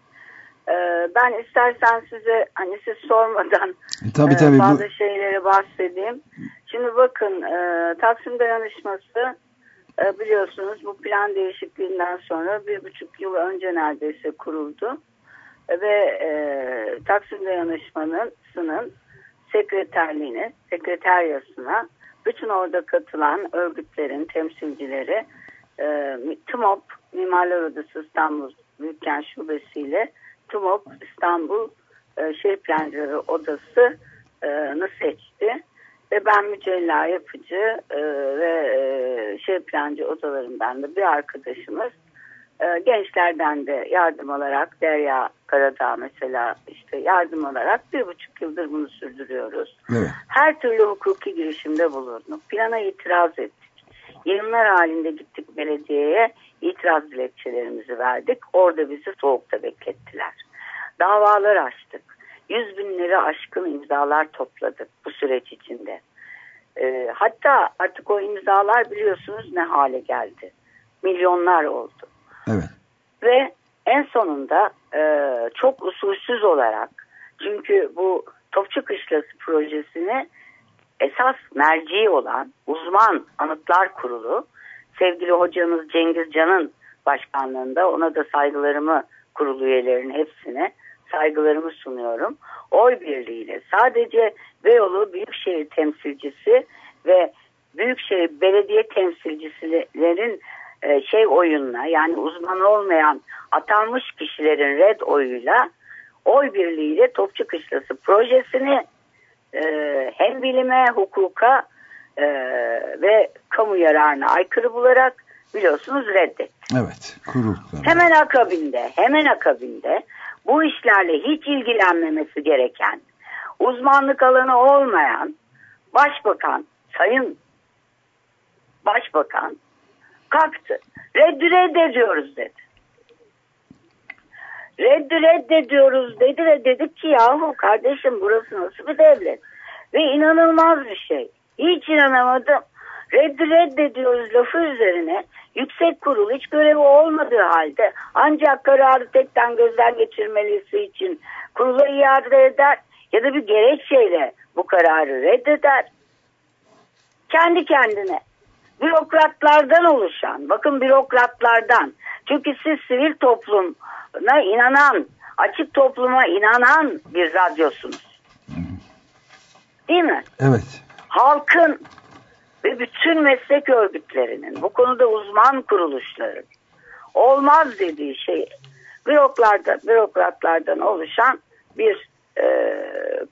E: Ee, ben istersen size hani siz sormadan
B: Tabii
E: e,
B: tabii. Bu,
E: bazı şeyleri bahsedeyim. Şimdi bakın e, Taksim Dayanışması e, biliyorsunuz bu plan değişikliğinden sonra bir buçuk yıl önce neredeyse kuruldu. E, ve e, Taksim Dayanışması'nın sekreterliğine, sekreteryasına bütün orada katılan örgütlerin temsilcileri e, TMOP Mimarlar Odası İstanbul Büyükkent Şubesi TMOP İstanbul e, Şehir Plancıları Odası'nı seçti. Ve ben Mücella Yapıcı e, ve e, Şehir Plancı odalarından da bir arkadaşımız e, gençlerden de yardım alarak Derya Karadağ mesela işte yardım alarak bir buçuk yıldır bunu sürdürüyoruz.
B: evet.
E: Her türlü hukuki girişimde bulunduk. Plana itiraz ettik. Yayınlar halinde gittik belediyeye itiraz dilekçelerimizi verdik. Orada bizi soğukta beklettiler. Davalar açtık. Yüz binleri aşkın imzalar topladık bu süreç içinde. Ee, hatta artık o imzalar biliyorsunuz ne hale geldi. Milyonlar oldu.
B: Evet.
E: Ve en sonunda e, çok usulsüz olarak çünkü bu Topçu Kışlası projesini esas merci olan uzman anıtlar kurulu sevgili hocamız Cengiz Can'ın başkanlığında ona da saygılarımı kurulu üyelerinin hepsine saygılarımı sunuyorum. Oy birliğiyle sadece Beyoğlu Büyükşehir temsilcisi ve Büyükşehir Belediye temsilcilerin e, şey oyunla yani uzman olmayan atanmış kişilerin red oyuyla oy birliğiyle Topçu Kışlası projesini e, hem bilime, hukuka e, ve kamu yararına aykırı bularak biliyorsunuz reddetti.
B: Evet. Kurul.
E: Hemen akabinde, hemen akabinde bu işlerle hiç ilgilenmemesi gereken, uzmanlık alanı olmayan başbakan, sayın başbakan kalktı. Reddi reddediyoruz dedi. Reddi reddediyoruz dedi ve dedik ki yahu kardeşim burası nasıl bir devlet? Ve inanılmaz bir şey. Hiç inanamadım. Reddi reddediyoruz lafı üzerine yüksek kurul hiç görevi olmadığı halde ancak kararı tekten gözden geçirmelisi için kurula iade eder ya da bir gerekçeyle bu kararı reddeder. Kendi kendine bürokratlardan oluşan, bakın bürokratlardan. Çünkü siz sivil topluma inanan, açık topluma inanan bir radyosunuz. Değil mi?
B: Evet.
E: Halkın ve bütün meslek örgütlerinin, bu konuda uzman kuruluşların olmaz dediği şey büroklarda, bürokratlardan oluşan bir e,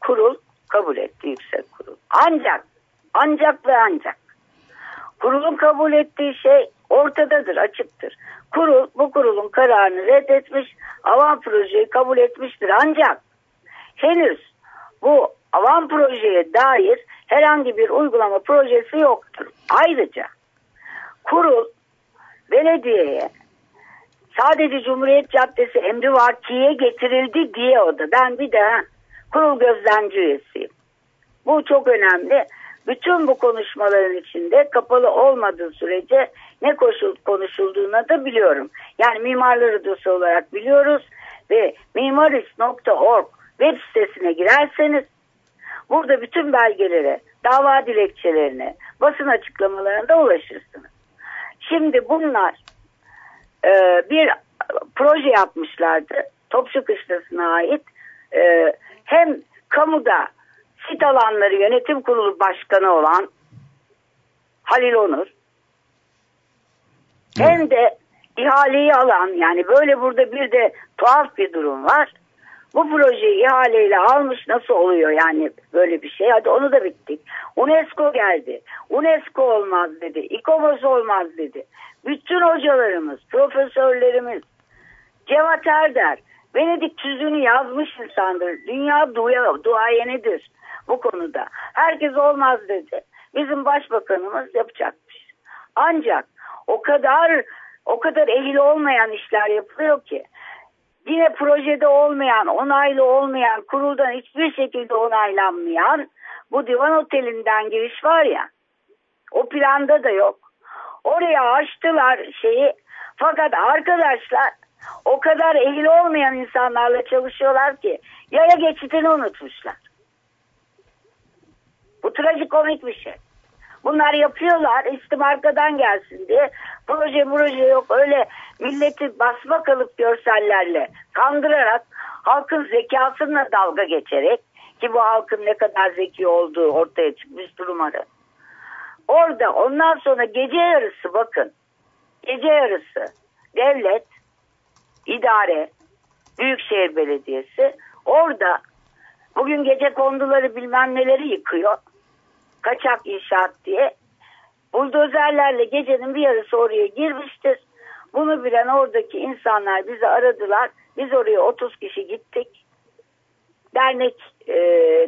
E: kurul kabul etti yüksek kurul. Ancak, ancak ve ancak kurulun kabul ettiği şey ortadadır, açıktır. Kurul bu kurulun kararını reddetmiş, avan projeyi kabul etmiştir. Ancak henüz bu avan projeye dair herhangi bir uygulama projesi yoktur. Ayrıca kurul belediyeye sadece Cumhuriyet Caddesi emri vakiye getirildi diye o da. Ben bir de kurul gözlemci üyesiyim. Bu çok önemli. Bütün bu konuşmaların içinde kapalı olmadığı sürece ne koşul, konuşulduğunu da biliyorum. Yani Mimarlar Odası olarak biliyoruz ve mimaris.org web sitesine girerseniz burada bütün belgelere dava dilekçelerini basın açıklamalarında ulaşırsınız. Şimdi bunlar e, bir proje yapmışlardı. Topçu Kışlası'na ait. E, hem kamuda sit alanları yönetim kurulu başkanı olan Halil Onur hem de ihaleyi alan yani böyle burada bir de tuhaf bir durum var. Bu projeyi ihaleyle almış nasıl oluyor yani böyle bir şey. Hadi onu da bittik. UNESCO geldi. UNESCO olmaz dedi. İKOMOS olmaz dedi. Bütün hocalarımız, profesörlerimiz, Cevat Erder, Venedik tüzüğünü yazmış insandır. Dünya duya, duayenidir bu konuda. Herkes olmaz dedi. Bizim başbakanımız yapacakmış. Ancak o kadar o kadar ehil olmayan işler yapılıyor ki yine projede olmayan, onaylı olmayan, kuruldan hiçbir şekilde onaylanmayan bu divan otelinden giriş var ya o planda da yok. Oraya açtılar şeyi fakat arkadaşlar o kadar ehil olmayan insanlarla çalışıyorlar ki yaya geçitini unutmuşlar. Bu trajikomik bir şey. Bunlar yapıyorlar istim arkadan gelsin diye. Proje proje yok öyle milleti basma kalıp görsellerle kandırarak halkın zekasına dalga geçerek ki bu halkın ne kadar zeki olduğu ortaya çıkmış durumları. Orada ondan sonra gece yarısı bakın gece yarısı devlet, idare, Büyükşehir Belediyesi orada bugün gece konduları bilmem neleri yıkıyor kaçak inşaat diye buldozerlerle gecenin bir yarısı oraya girmiştir. Bunu bilen oradaki insanlar bizi aradılar. Biz oraya 30 kişi gittik. Dernek e,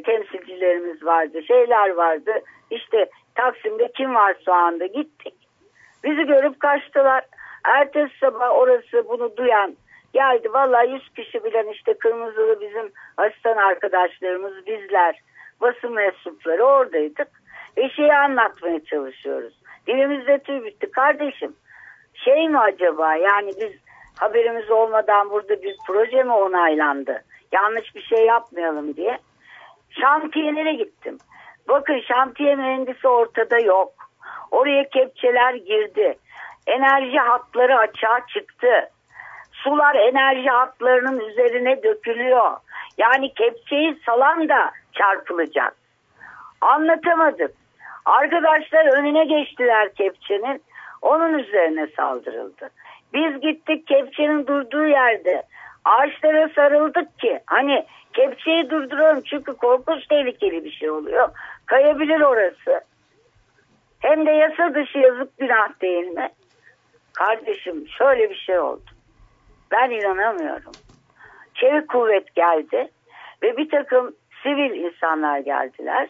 E: temsilcilerimiz vardı, şeyler vardı. İşte Taksim'de kim var şu anda gittik. Bizi görüp kaçtılar. Ertesi sabah orası bunu duyan geldi. Vallahi 100 kişi bilen işte kırmızılı bizim asistan arkadaşlarımız bizler basın mensupları oradaydık. Ve şeyi anlatmaya çalışıyoruz. Dilimizde tüy bitti. Kardeşim şey mi acaba yani biz haberimiz olmadan burada bir proje mi onaylandı? Yanlış bir şey yapmayalım diye. Şantiyelere gittim. Bakın şantiye mühendisi ortada yok. Oraya kepçeler girdi. Enerji hatları açığa çıktı. Sular enerji hatlarının üzerine dökülüyor. Yani kepçeyi salan da çarpılacak. Anlatamadık. Arkadaşlar önüne geçtiler kepçenin. Onun üzerine saldırıldı. Biz gittik kepçenin durduğu yerde. Ağaçlara sarıldık ki hani kepçeyi durduralım çünkü korkunç tehlikeli bir şey oluyor. Kayabilir orası. Hem de yasa dışı yazık günah değil mi? Kardeşim şöyle bir şey oldu. Ben inanamıyorum. Çevik kuvvet geldi ve bir takım sivil insanlar geldiler.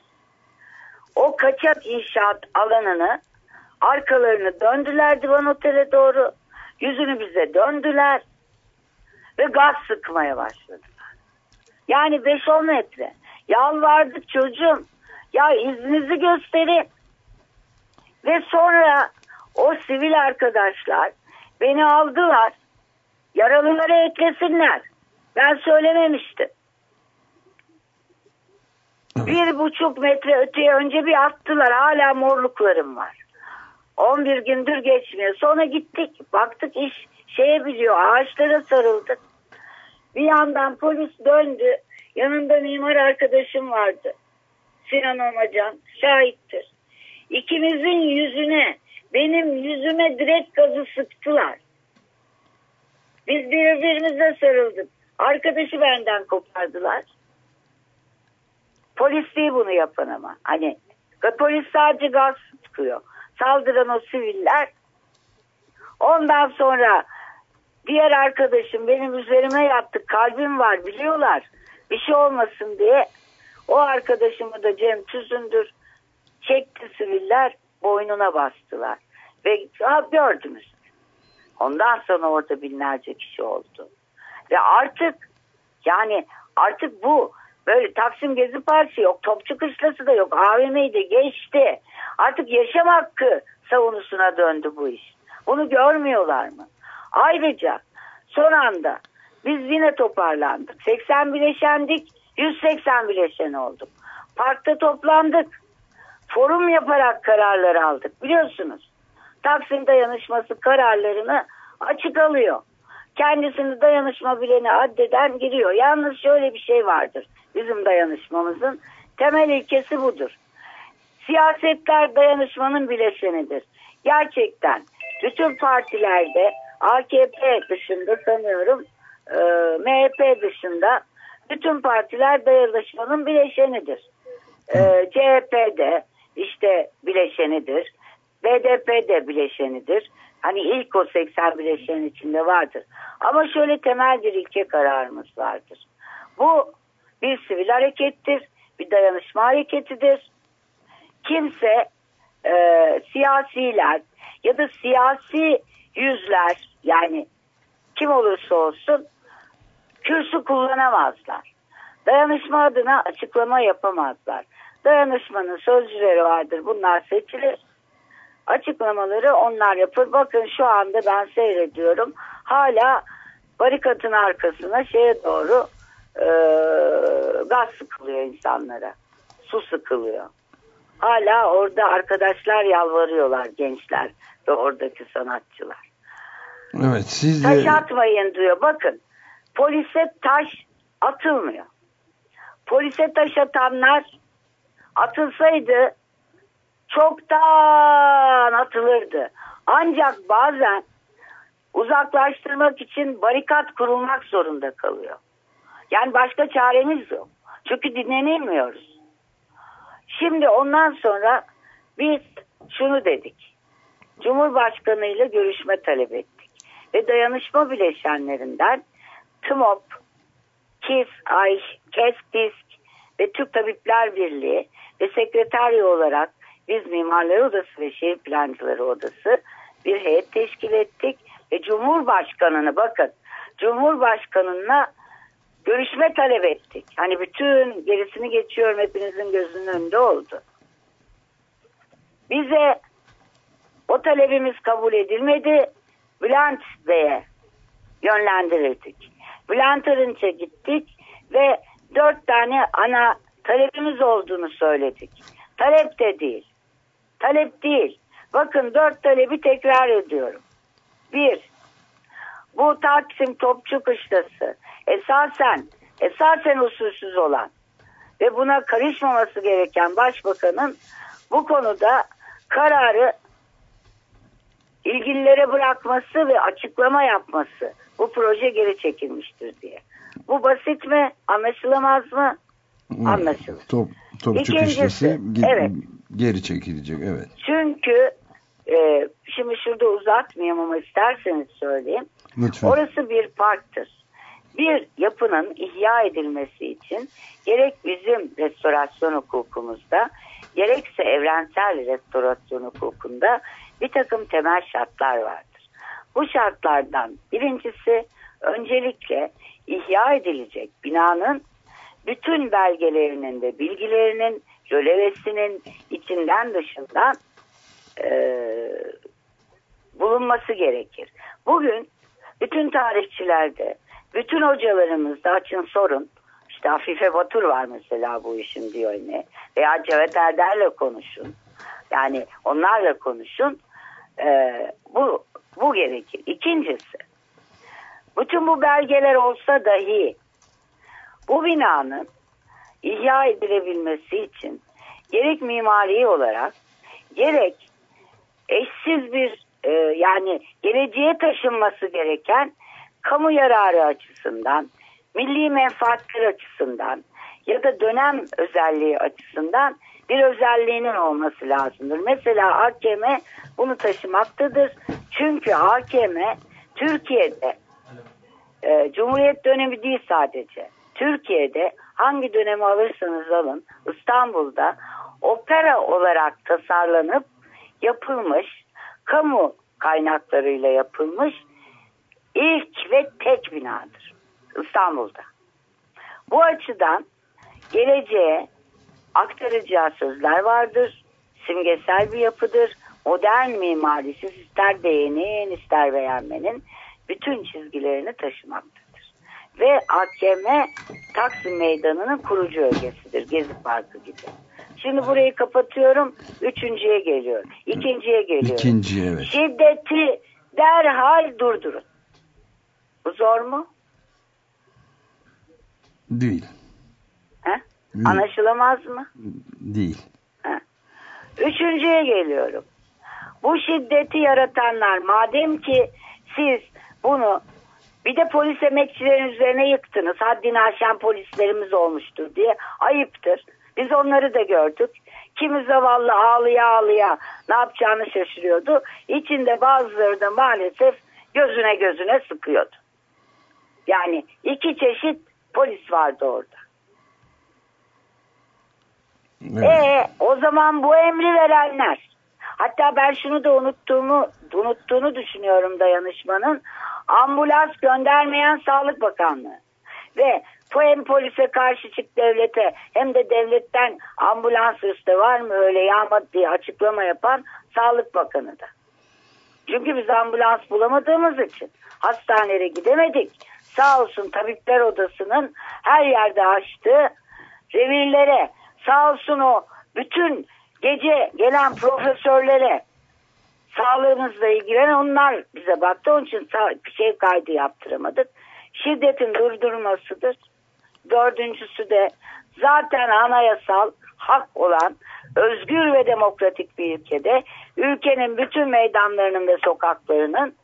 E: O kaçak inşaat alanını arkalarını döndüler divan otele doğru. Yüzünü bize döndüler ve gaz sıkmaya başladılar. Yani 5-10 metre. Yalvardık çocuğum. Ya izninizi gösterin. Ve sonra o sivil arkadaşlar beni aldılar. Yaralılara eklesinler. Ben söylememiştim. Bir buçuk metre öteye önce bir attılar. Hala morluklarım var. 11 gündür geçmiyor. Sonra gittik. Baktık iş şeye biliyor. Ağaçlara sarıldık. Bir yandan polis döndü. Yanında mimar arkadaşım vardı. Sinan Omacan. Şahittir. İkimizin yüzüne benim yüzüme direkt gazı sıktılar. Biz birbirimize sarıldık. Arkadaşı benden kopardılar. Polis değil bunu yapan ama. Hani polis sadece gaz sıkıyor. Saldıran o siviller. Ondan sonra diğer arkadaşım benim üzerime yattı. Kalbim var biliyorlar. Bir şey olmasın diye. O arkadaşımı da Cem Tüzündür çekti siviller boynuna bastılar. Ve ha, gördünüz. Ondan sonra orada binlerce kişi oldu. Ve artık yani artık bu böyle Taksim Gezi Partisi yok, Topçu Kışlası da yok, AVM'yi de geçti. Artık yaşam hakkı savunusuna döndü bu iş. Bunu görmüyorlar mı? Ayrıca son anda biz yine toparlandık. 80 bileşendik, 180 bileşen olduk. Parkta toplandık. forum yaparak kararları aldık biliyorsunuz. Taksim dayanışması kararlarını açık alıyor. Kendisini dayanışma bileni addeden giriyor. Yalnız şöyle bir şey vardır bizim dayanışmamızın. Temel ilkesi budur. Siyasetler dayanışmanın bileşenidir. Gerçekten bütün partilerde AKP dışında sanıyorum e, MHP dışında bütün partiler dayanışmanın bileşenidir. E, CHP'de işte bileşenidir. BDP de bileşenidir. Hani ilk o 80 bileşenin içinde vardır. Ama şöyle temel bir ilke kararımız vardır. Bu bir sivil harekettir, bir dayanışma hareketidir. Kimse e, siyasiler ya da siyasi yüzler yani kim olursa olsun kürsü kullanamazlar. Dayanışma adına açıklama yapamazlar. Dayanışmanın sözcüleri vardır. Bunlar seçilir. Açıklamaları onlar yapır. Bakın şu anda ben seyrediyorum. Hala barikatın arkasına şeye doğru e, gaz sıkılıyor insanlara. Su sıkılıyor. Hala orada arkadaşlar yalvarıyorlar gençler ve oradaki sanatçılar.
B: Evet siz
E: Taş
B: de
E: atmayın diyor. Bakın polise taş atılmıyor. Polise taş atanlar atılsaydı çoktan atılırdı. Ancak bazen uzaklaştırmak için barikat kurulmak zorunda kalıyor. Yani başka çaremiz yok. Çünkü dinlenemiyoruz. Şimdi ondan sonra biz şunu dedik. Cumhurbaşkanı ile görüşme talep ettik. Ve dayanışma bileşenlerinden TMOP, KİS, AY, KESPİSK ve Türk Tabipler Birliği ve sekreterya olarak biz Mimarlar Odası ve Şehir Plancıları Odası bir heyet teşkil ettik ve Cumhurbaşkanını bakın Cumhurbaşkanına görüşme talep ettik. Hani bütün gerisini geçiyorum hepinizin gözünün önünde oldu. Bize o talebimiz kabul edilmedi. Bülent Bey'e yönlendirildik. Bülent Arınç'a gittik ve dört tane ana talebimiz olduğunu söyledik. Talep de değil. Talep değil. Bakın dört talebi tekrar ediyorum. Bir, bu Taksim Topçu Kışlası esasen, esasen usulsüz olan ve buna karışmaması gereken başbakanın bu konuda kararı ilgililere bırakması ve açıklama yapması bu proje geri çekilmiştir diye. Bu basit mi? Anlaşılamaz mı? Anlaşılır.
B: top, topçu kışlası
E: evet.
B: geri çekilecek. Evet.
E: Çünkü e, şimdi şurada uzatmayayım ama isterseniz söyleyeyim.
B: Lütfen.
E: Orası bir parktır. Bir yapının ihya edilmesi için gerek bizim restorasyon hukukumuzda gerekse evrensel restorasyon hukukunda bir takım temel şartlar vardır. Bu şartlardan birincisi öncelikle ihya edilecek binanın bütün belgelerinin ve bilgilerinin rölevesinin içinden dışından e, bulunması gerekir. Bugün bütün tarihçilerde, bütün hocalarımızda açın sorun. İşte Afife Batur var mesela bu işin diyor ne. Veya Cevat Erder'le konuşun. Yani onlarla konuşun. Ee, bu, bu gerekir. İkincisi, bütün bu belgeler olsa dahi bu binanın ihya edilebilmesi için gerek mimari olarak gerek eşsiz bir e, yani geleceğe taşınması gereken kamu yararı açısından, milli menfaatler açısından ya da dönem özelliği açısından bir özelliğinin olması lazımdır. Mesela AKM bunu taşımaktadır. Çünkü AKM Türkiye'de e, Cumhuriyet dönemi değil sadece. Türkiye'de hangi dönemi alırsanız alın İstanbul'da opera olarak tasarlanıp yapılmış kamu kaynaklarıyla yapılmış ilk ve tek binadır İstanbul'da. Bu açıdan geleceğe aktaracağı sözler vardır. Simgesel bir yapıdır. Modern mimarisi ister beğenin ister beğenmenin bütün çizgilerini taşımaktadır. Ve AKM Taksim Meydanı'nın kurucu ögesidir. Gezi Parkı gibi. Şimdi burayı kapatıyorum. Üçüncüye geliyorum. İkinciye geliyorum.
B: İkinci evet.
E: Şiddeti derhal durdurun. Bu zor mu?
B: Değil.
E: He?
B: Değil.
E: Anlaşılamaz mı?
B: Değil.
E: Ha. Üçüncüye geliyorum. Bu şiddeti yaratanlar madem ki siz bunu bir de polis emekçilerin üzerine yıktınız. Haddini aşan polislerimiz olmuştur diye ayıptır. Biz onları da gördük. Kimi zavallı ağlıya ağlıya ne yapacağını şaşırıyordu. İçinde bazıları da maalesef gözüne gözüne sıkıyordu. Yani iki çeşit polis vardı orada.
B: Evet.
E: E o zaman bu emri verenler. Hatta ben şunu da unuttuğumu unuttuğunu düşünüyorum dayanışmanın. Ambulans göndermeyen Sağlık Bakanlığı. Ve bu hem polise karşı çık devlete hem de devletten ambulans hırsı var mı öyle yağmadı diye açıklama yapan Sağlık Bakanı da. Çünkü biz ambulans bulamadığımız için hastanelere gidemedik. Sağ olsun tabipler odasının her yerde açtığı revirlere sağ olsun o bütün gece gelen profesörlere sağlığımızla ilgilenen onlar bize baktı. Onun için bir şey kaydı yaptıramadık. Şiddetin durdurmasıdır. Dördüncüsü de zaten anayasal hak olan özgür ve demokratik bir ülkede ülkenin bütün meydanlarının ve sokaklarının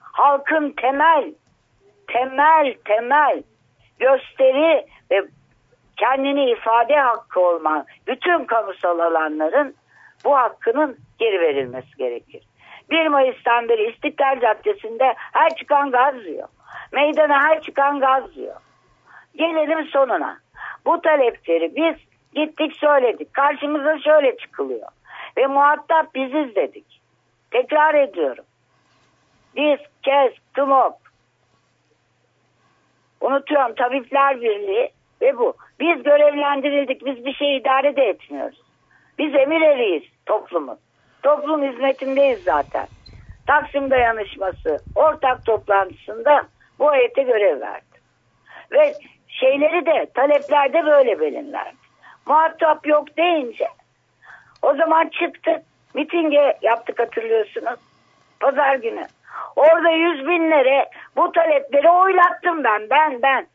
E: halkın temel temel temel gösteri ve kendini ifade hakkı olma bütün kamusal alanların bu hakkının geri verilmesi gerekir. 1 Mayıs'tan beri İstiklal Caddesi'nde her çıkan gaz yiyor. Meydana her çıkan gaz yiyor. Gelelim sonuna. Bu talepleri biz gittik söyledik. Karşımıza şöyle çıkılıyor. Ve muhatap biziz dedik. Tekrar ediyorum. Biz, KES, TMOP, unutuyorum Tabipler Birliği ve bu. Biz görevlendirildik. Biz bir şey idare de etmiyoruz. Biz emir eriyiz toplumun. Toplum hizmetindeyiz zaten. Taksim Dayanışması ortak toplantısında bu heyete görev verdi. Ve şeyleri de taleplerde böyle belirlendi. Muhatap yok deyince o zaman çıktık mitinge yaptık hatırlıyorsunuz. Pazar günü. Orada yüz binlere bu talepleri oylattım ben ben ben.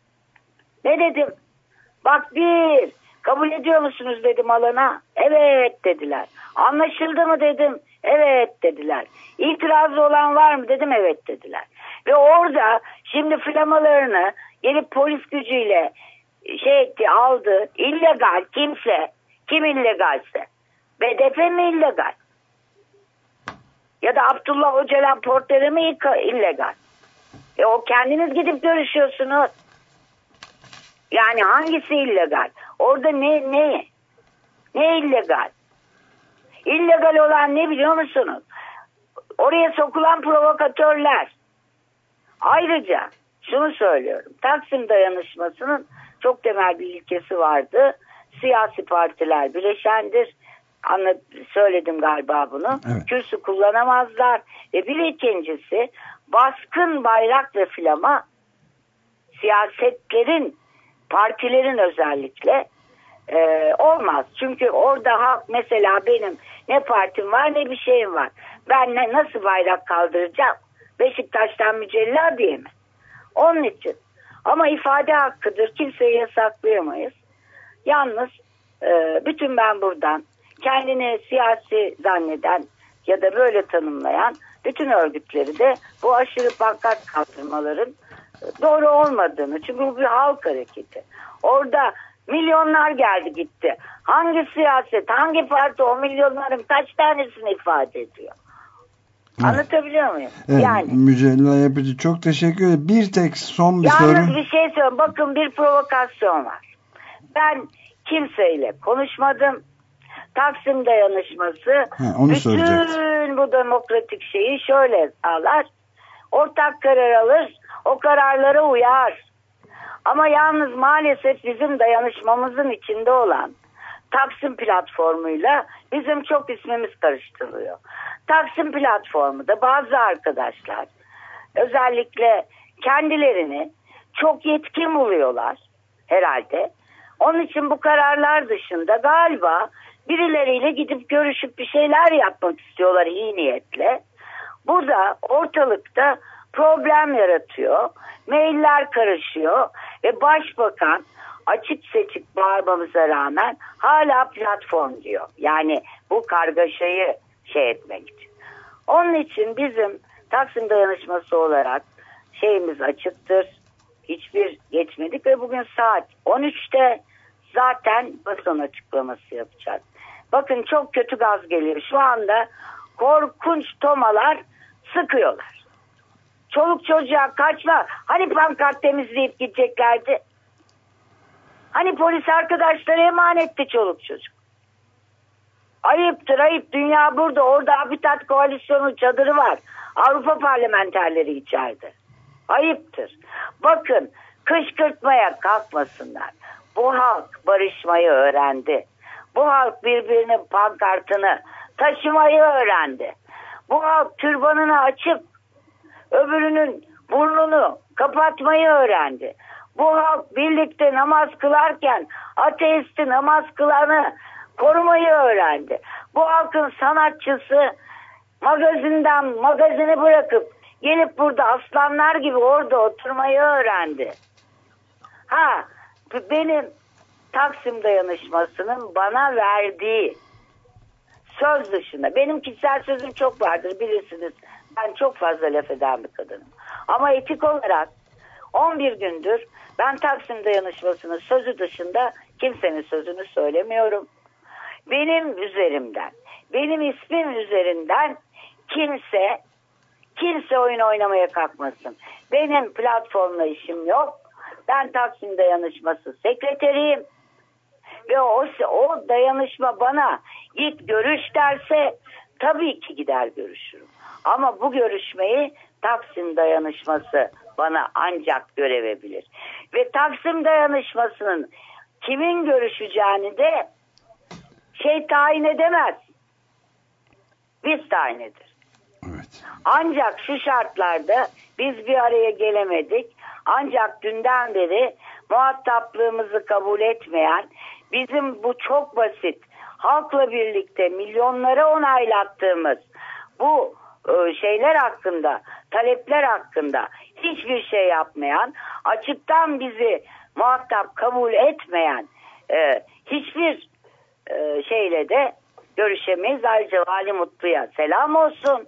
E: Ne dedim? Bak bir kabul ediyor musunuz dedim alana. Evet dediler. Anlaşıldı mı dedim. Evet dediler. İtirazı olan var mı dedim. Evet dediler. Ve orada şimdi flamalarını gelip polis gücüyle şey etti aldı. illegal kimse kim illegalse. BDP mi illegal? Ya da Abdullah Öcalan mi ilk- illegal? E o kendiniz gidip görüşüyorsunuz. Yani hangisi illegal? Orada ne ne? Ne illegal? İllegal olan ne biliyor musunuz? Oraya sokulan provokatörler. Ayrıca şunu söylüyorum. Taksim dayanışmasının çok temel bir ilkesi vardı. Siyasi partiler bileşendir. Anla, söyledim galiba bunu.
B: Evet.
E: Kürsü kullanamazlar. Ve bir ikincisi baskın bayrak ve flama siyasetlerin partilerin özellikle e, olmaz. Çünkü orada halk mesela benim ne partim var ne bir şeyim var. Ben ne, nasıl bayrak kaldıracağım? Beşiktaş'tan mücella diye mi? Onun için. Ama ifade hakkıdır. Kimseyi yasaklayamayız. Yalnız e, bütün ben buradan kendini siyasi zanneden ya da böyle tanımlayan bütün örgütleri de bu aşırı pankart kaldırmaların e, doğru olmadığını. Çünkü bu bir halk hareketi. Orada milyonlar geldi gitti. Hangi siyaset, hangi parti o milyonların kaç tanesini ifade ediyor?
B: Evet.
E: Anlatabiliyor muyum?
B: Evet,
E: Yani
B: Mücella Yapıcı çok teşekkür ederim. Bir tek son bir
E: Yalnız
B: soru.
E: bir şey söyleyeyim. Bakın bir provokasyon var. Ben kimseyle konuşmadım. Taksim dayanışması
B: Ha, onu
E: bütün
B: soracaktım.
E: bu demokratik şeyi şöyle sağlar. Ortak karar alır. O kararlara uyar. Ama yalnız maalesef bizim dayanışmamızın içinde olan Taksim platformuyla bizim çok ismimiz karıştırılıyor. Taksim platformu da bazı arkadaşlar özellikle kendilerini çok yetkin buluyorlar herhalde. Onun için bu kararlar dışında galiba birileriyle gidip görüşüp bir şeyler yapmak istiyorlar iyi niyetle. Bu da ortalıkta problem yaratıyor. Mailler karışıyor ve başbakan açık seçik bağırmamıza rağmen hala platform diyor. Yani bu kargaşayı şey etmek için. Onun için bizim Taksim Dayanışması olarak şeyimiz açıktır. Hiçbir geçmedik ve bugün saat 13'te zaten basın açıklaması yapacağız. Bakın çok kötü gaz geliyor. Şu anda korkunç tomalar sıkıyorlar. Çoluk çocuğa kaçma. Hani pankart temizleyip gideceklerdi? Hani polis arkadaşları emanetti çoluk çocuk. Ayıptır ayıp. Dünya burada. Orada Habitat Koalisyonu çadırı var. Avrupa parlamenterleri içeride. Ayıptır. Bakın kışkırtmaya kalkmasınlar. Bu halk barışmayı öğrendi. Bu halk birbirinin pankartını taşımayı öğrendi. Bu halk türbanını açıp öbürünün burnunu kapatmayı öğrendi. Bu halk birlikte namaz kılarken ateisti namaz kılanı korumayı öğrendi. Bu halkın sanatçısı magazinden magazini bırakıp gelip burada aslanlar gibi orada oturmayı öğrendi. Ha benim Taksim dayanışmasının bana verdiği söz dışında benim kişisel sözüm çok vardır bilirsiniz. Ben çok fazla laf eden bir kadınım. Ama etik olarak 11 gündür ben Taksim dayanışmasının sözü dışında kimsenin sözünü söylemiyorum. Benim üzerimden, benim ismim üzerinden kimse kimse oyun oynamaya kalkmasın. Benim platformla işim yok. Ben Taksim Dayanışması sekreteriyim. Ve o, o dayanışma bana git görüş derse tabii ki gider görüşürüm. Ama bu görüşmeyi Taksim Dayanışması bana ancak görevebilir. Ve Taksim Dayanışması'nın kimin görüşeceğini de şey tayin edemez. Biz tayin ederiz.
B: Evet.
E: Ancak şu şartlarda biz bir araya gelemedik. Ancak dünden beri muhataplığımızı kabul etmeyen bizim bu çok basit halkla birlikte milyonlara onaylattığımız bu e, şeyler hakkında, talepler hakkında hiçbir şey yapmayan, açıktan bizi muhatap kabul etmeyen e, hiçbir e, şeyle de görüşemeyiz. Ayrıca Vali Mutlu'ya selam olsun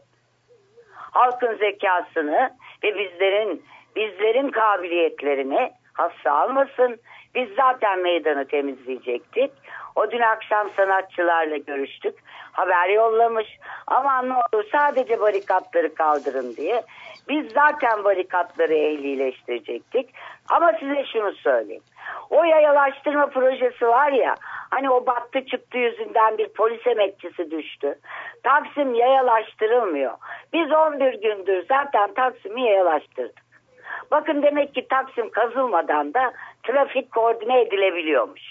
E: halkın zekasını ve bizlerin bizlerin kabiliyetlerini hassa almasın. Biz zaten meydanı temizleyecektik. O dün akşam sanatçılarla görüştük. Haber yollamış. Ama ne olur sadece barikatları kaldırın diye. Biz zaten barikatları ehlileştirecektik. Ama size şunu söyleyeyim. O yayalaştırma projesi var ya hani o battı çıktı yüzünden bir polis emekçisi düştü. Taksim yayalaştırılmıyor. Biz 11 gündür zaten Taksim'i yayalaştırdık. Bakın demek ki Taksim kazılmadan da trafik koordine edilebiliyormuş.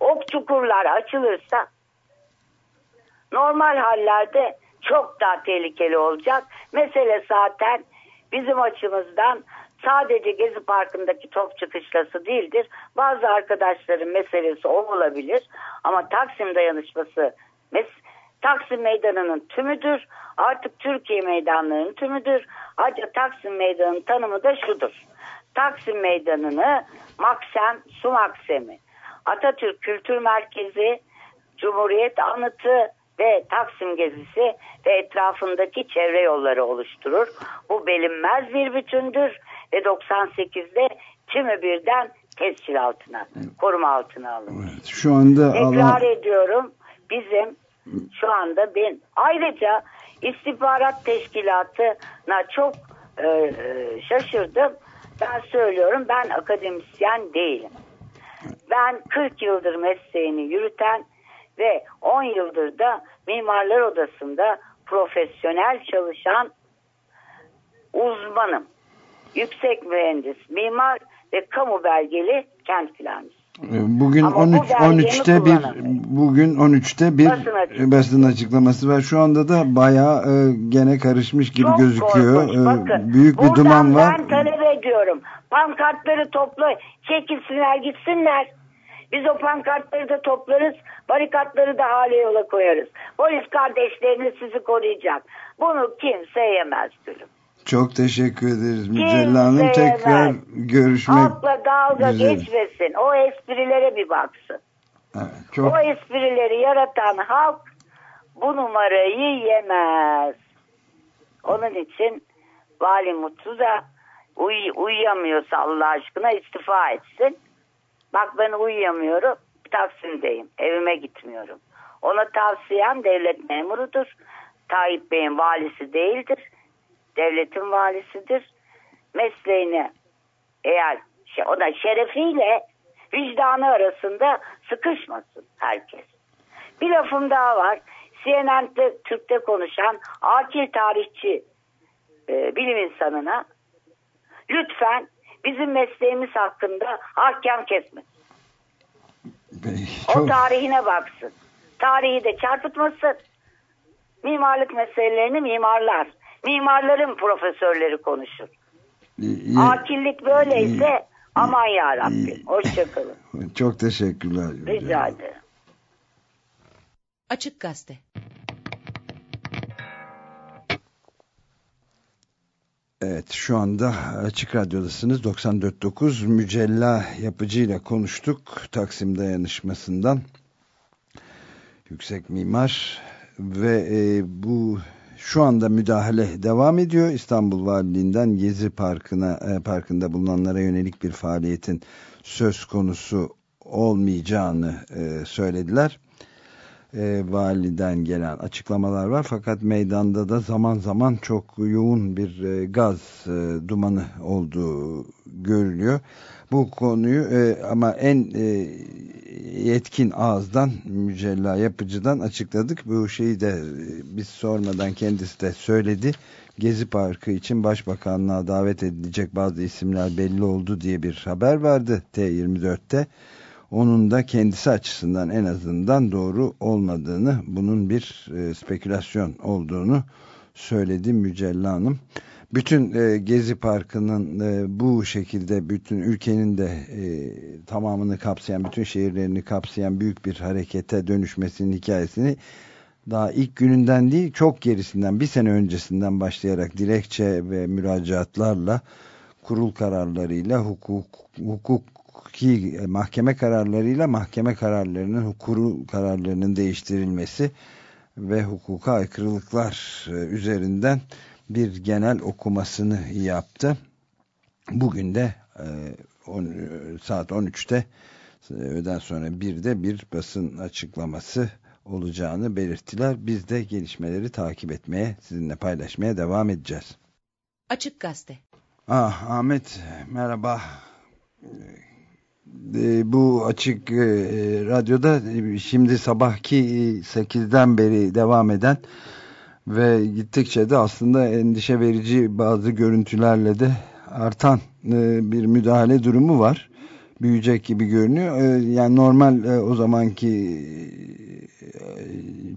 E: Ok çukurlar açılırsa normal hallerde çok daha tehlikeli olacak. Mesele zaten bizim açımızdan sadece Gezi Parkı'ndaki top çıkışlası değildir. Bazı arkadaşların meselesi o olabilir. Ama Taksim dayanışması mes- Taksim Meydanı'nın tümüdür. Artık Türkiye meydanlarının tümüdür. Ayrıca Taksim Meydanı'nın tanımı da şudur. Taksim Meydanı'nı Maksem, Su Maksemi, Atatürk Kültür Merkezi, Cumhuriyet Anıtı ve Taksim Gezisi ve etrafındaki çevre yolları oluşturur. Bu bilinmez bir bütündür ve 98'de tümü birden tescil altına, koruma altına alınır.
B: evet. Şu anda
E: Tekrar
B: alan
E: ediyorum bizim şu anda ben ayrıca istihbarat teşkilatına çok e, e, şaşırdım. Ben söylüyorum ben akademisyen değilim. Ben 40 yıldır mesleğini yürüten ve 10 yıldır da Mimarlar Odası'nda profesyonel çalışan uzmanım. Yüksek mühendis, mimar ve kamu belgeli kent plancısı.
B: Bugün
E: Ama bu
B: 13
E: belgemi
B: 13'te bir bugün 13'te bir
E: Basın açıklaması.
B: basın açıklaması var. Şu anda da bayağı e, gene karışmış gibi
E: Çok
B: gözüküyor.
E: korkunç.
B: E,
E: Bakın,
B: büyük bir duman var.
E: ben talep ediyorum. Pankartları topla, çekilsinler gitsinler. Biz o pankartları da toplarız, barikatları da hale yola koyarız. Polis kardeşleriniz sizi koruyacak. Bunu kimse yemez gülüm.
B: Çok teşekkür ederiz Mücella Hanım. Tekrar görüşmek
E: Halkla dalga
B: üzere.
E: geçmesin. O esprilere bir baksın.
B: Evet, çok
E: O esprileri yaratan halk bu numarayı yemez. Onun için Vali Mutlu da uy uyuyamıyorsa Allah aşkına istifa etsin. Bak ben uyuyamıyorum. Taksim'deyim. Evime gitmiyorum. Ona tavsiyem devlet memurudur. Tayyip Bey'in valisi değildir. Devletin valisidir. Mesleğini eğer şey, o da şerefiyle vicdanı arasında sıkışmasın herkes. Bir lafım daha var. CNN'de Türk'te konuşan akil tarihçi e, bilim insanına lütfen bizim mesleğimiz hakkında hakem kesmesin. O
B: çok
E: tarihine baksın. Tarihi de çarpıtmasın. Mimarlık meselelerini mimarlar, mimarların profesörleri konuşur.
B: iyi-
E: Akillik böyleyse aman ya Rabbim. Hoşçakalın.
B: çok teşekkürler.
E: Rica ederim.
F: Açık Gazete.
B: Evet şu anda Açık Radyo'dasınız 94.9 Mücella yapıcıyla konuştuk Taksim dayanışmasından yüksek mimar ve e, bu şu anda müdahale devam ediyor İstanbul Valiliğinden Gezi Parkı'na e, parkında bulunanlara yönelik bir faaliyetin söz konusu olmayacağını e, söylediler e, validen gelen açıklamalar var. Fakat meydanda da zaman zaman çok yoğun bir gaz dumanı olduğu görülüyor. Bu konuyu e, ama en e, yetkin ağızdan Mücella Yapıcı'dan açıkladık. Bu şeyi de e, biz sormadan kendisi de söyledi. Gezi Parkı için Başbakanlığa davet edilecek bazı isimler belli oldu diye bir haber vardı T24'te onun da kendisi açısından en azından doğru olmadığını, bunun bir e, spekülasyon olduğunu söyledi Mücella Hanım. Bütün e, Gezi Parkı'nın e, bu şekilde bütün ülkenin de e, tamamını kapsayan, bütün şehirlerini kapsayan büyük bir harekete dönüşmesinin hikayesini daha ilk gününden değil çok gerisinden bir sene öncesinden başlayarak dilekçe ve müracaatlarla kurul kararlarıyla hukuk hukuki e, mahkeme kararlarıyla mahkeme kararlarının kurul kararlarının değiştirilmesi ve hukuka aykırılıklar e, üzerinden bir genel okumasını yaptı. Bugün de e, on, e, saat 13'te e, öğleden sonra bir de bir basın açıklaması olacağını belirttiler. Biz de gelişmeleri takip etmeye, sizinle paylaşmaya devam edeceğiz.
F: Açık Gazete.
B: Ah Ahmet merhaba. E, bu açık e, radyoda şimdi sabahki 8'den beri devam eden ve gittikçe de aslında endişe verici bazı görüntülerle de artan e, bir müdahale durumu var. Büyüyecek gibi görünüyor. E, yani normal e, o zamanki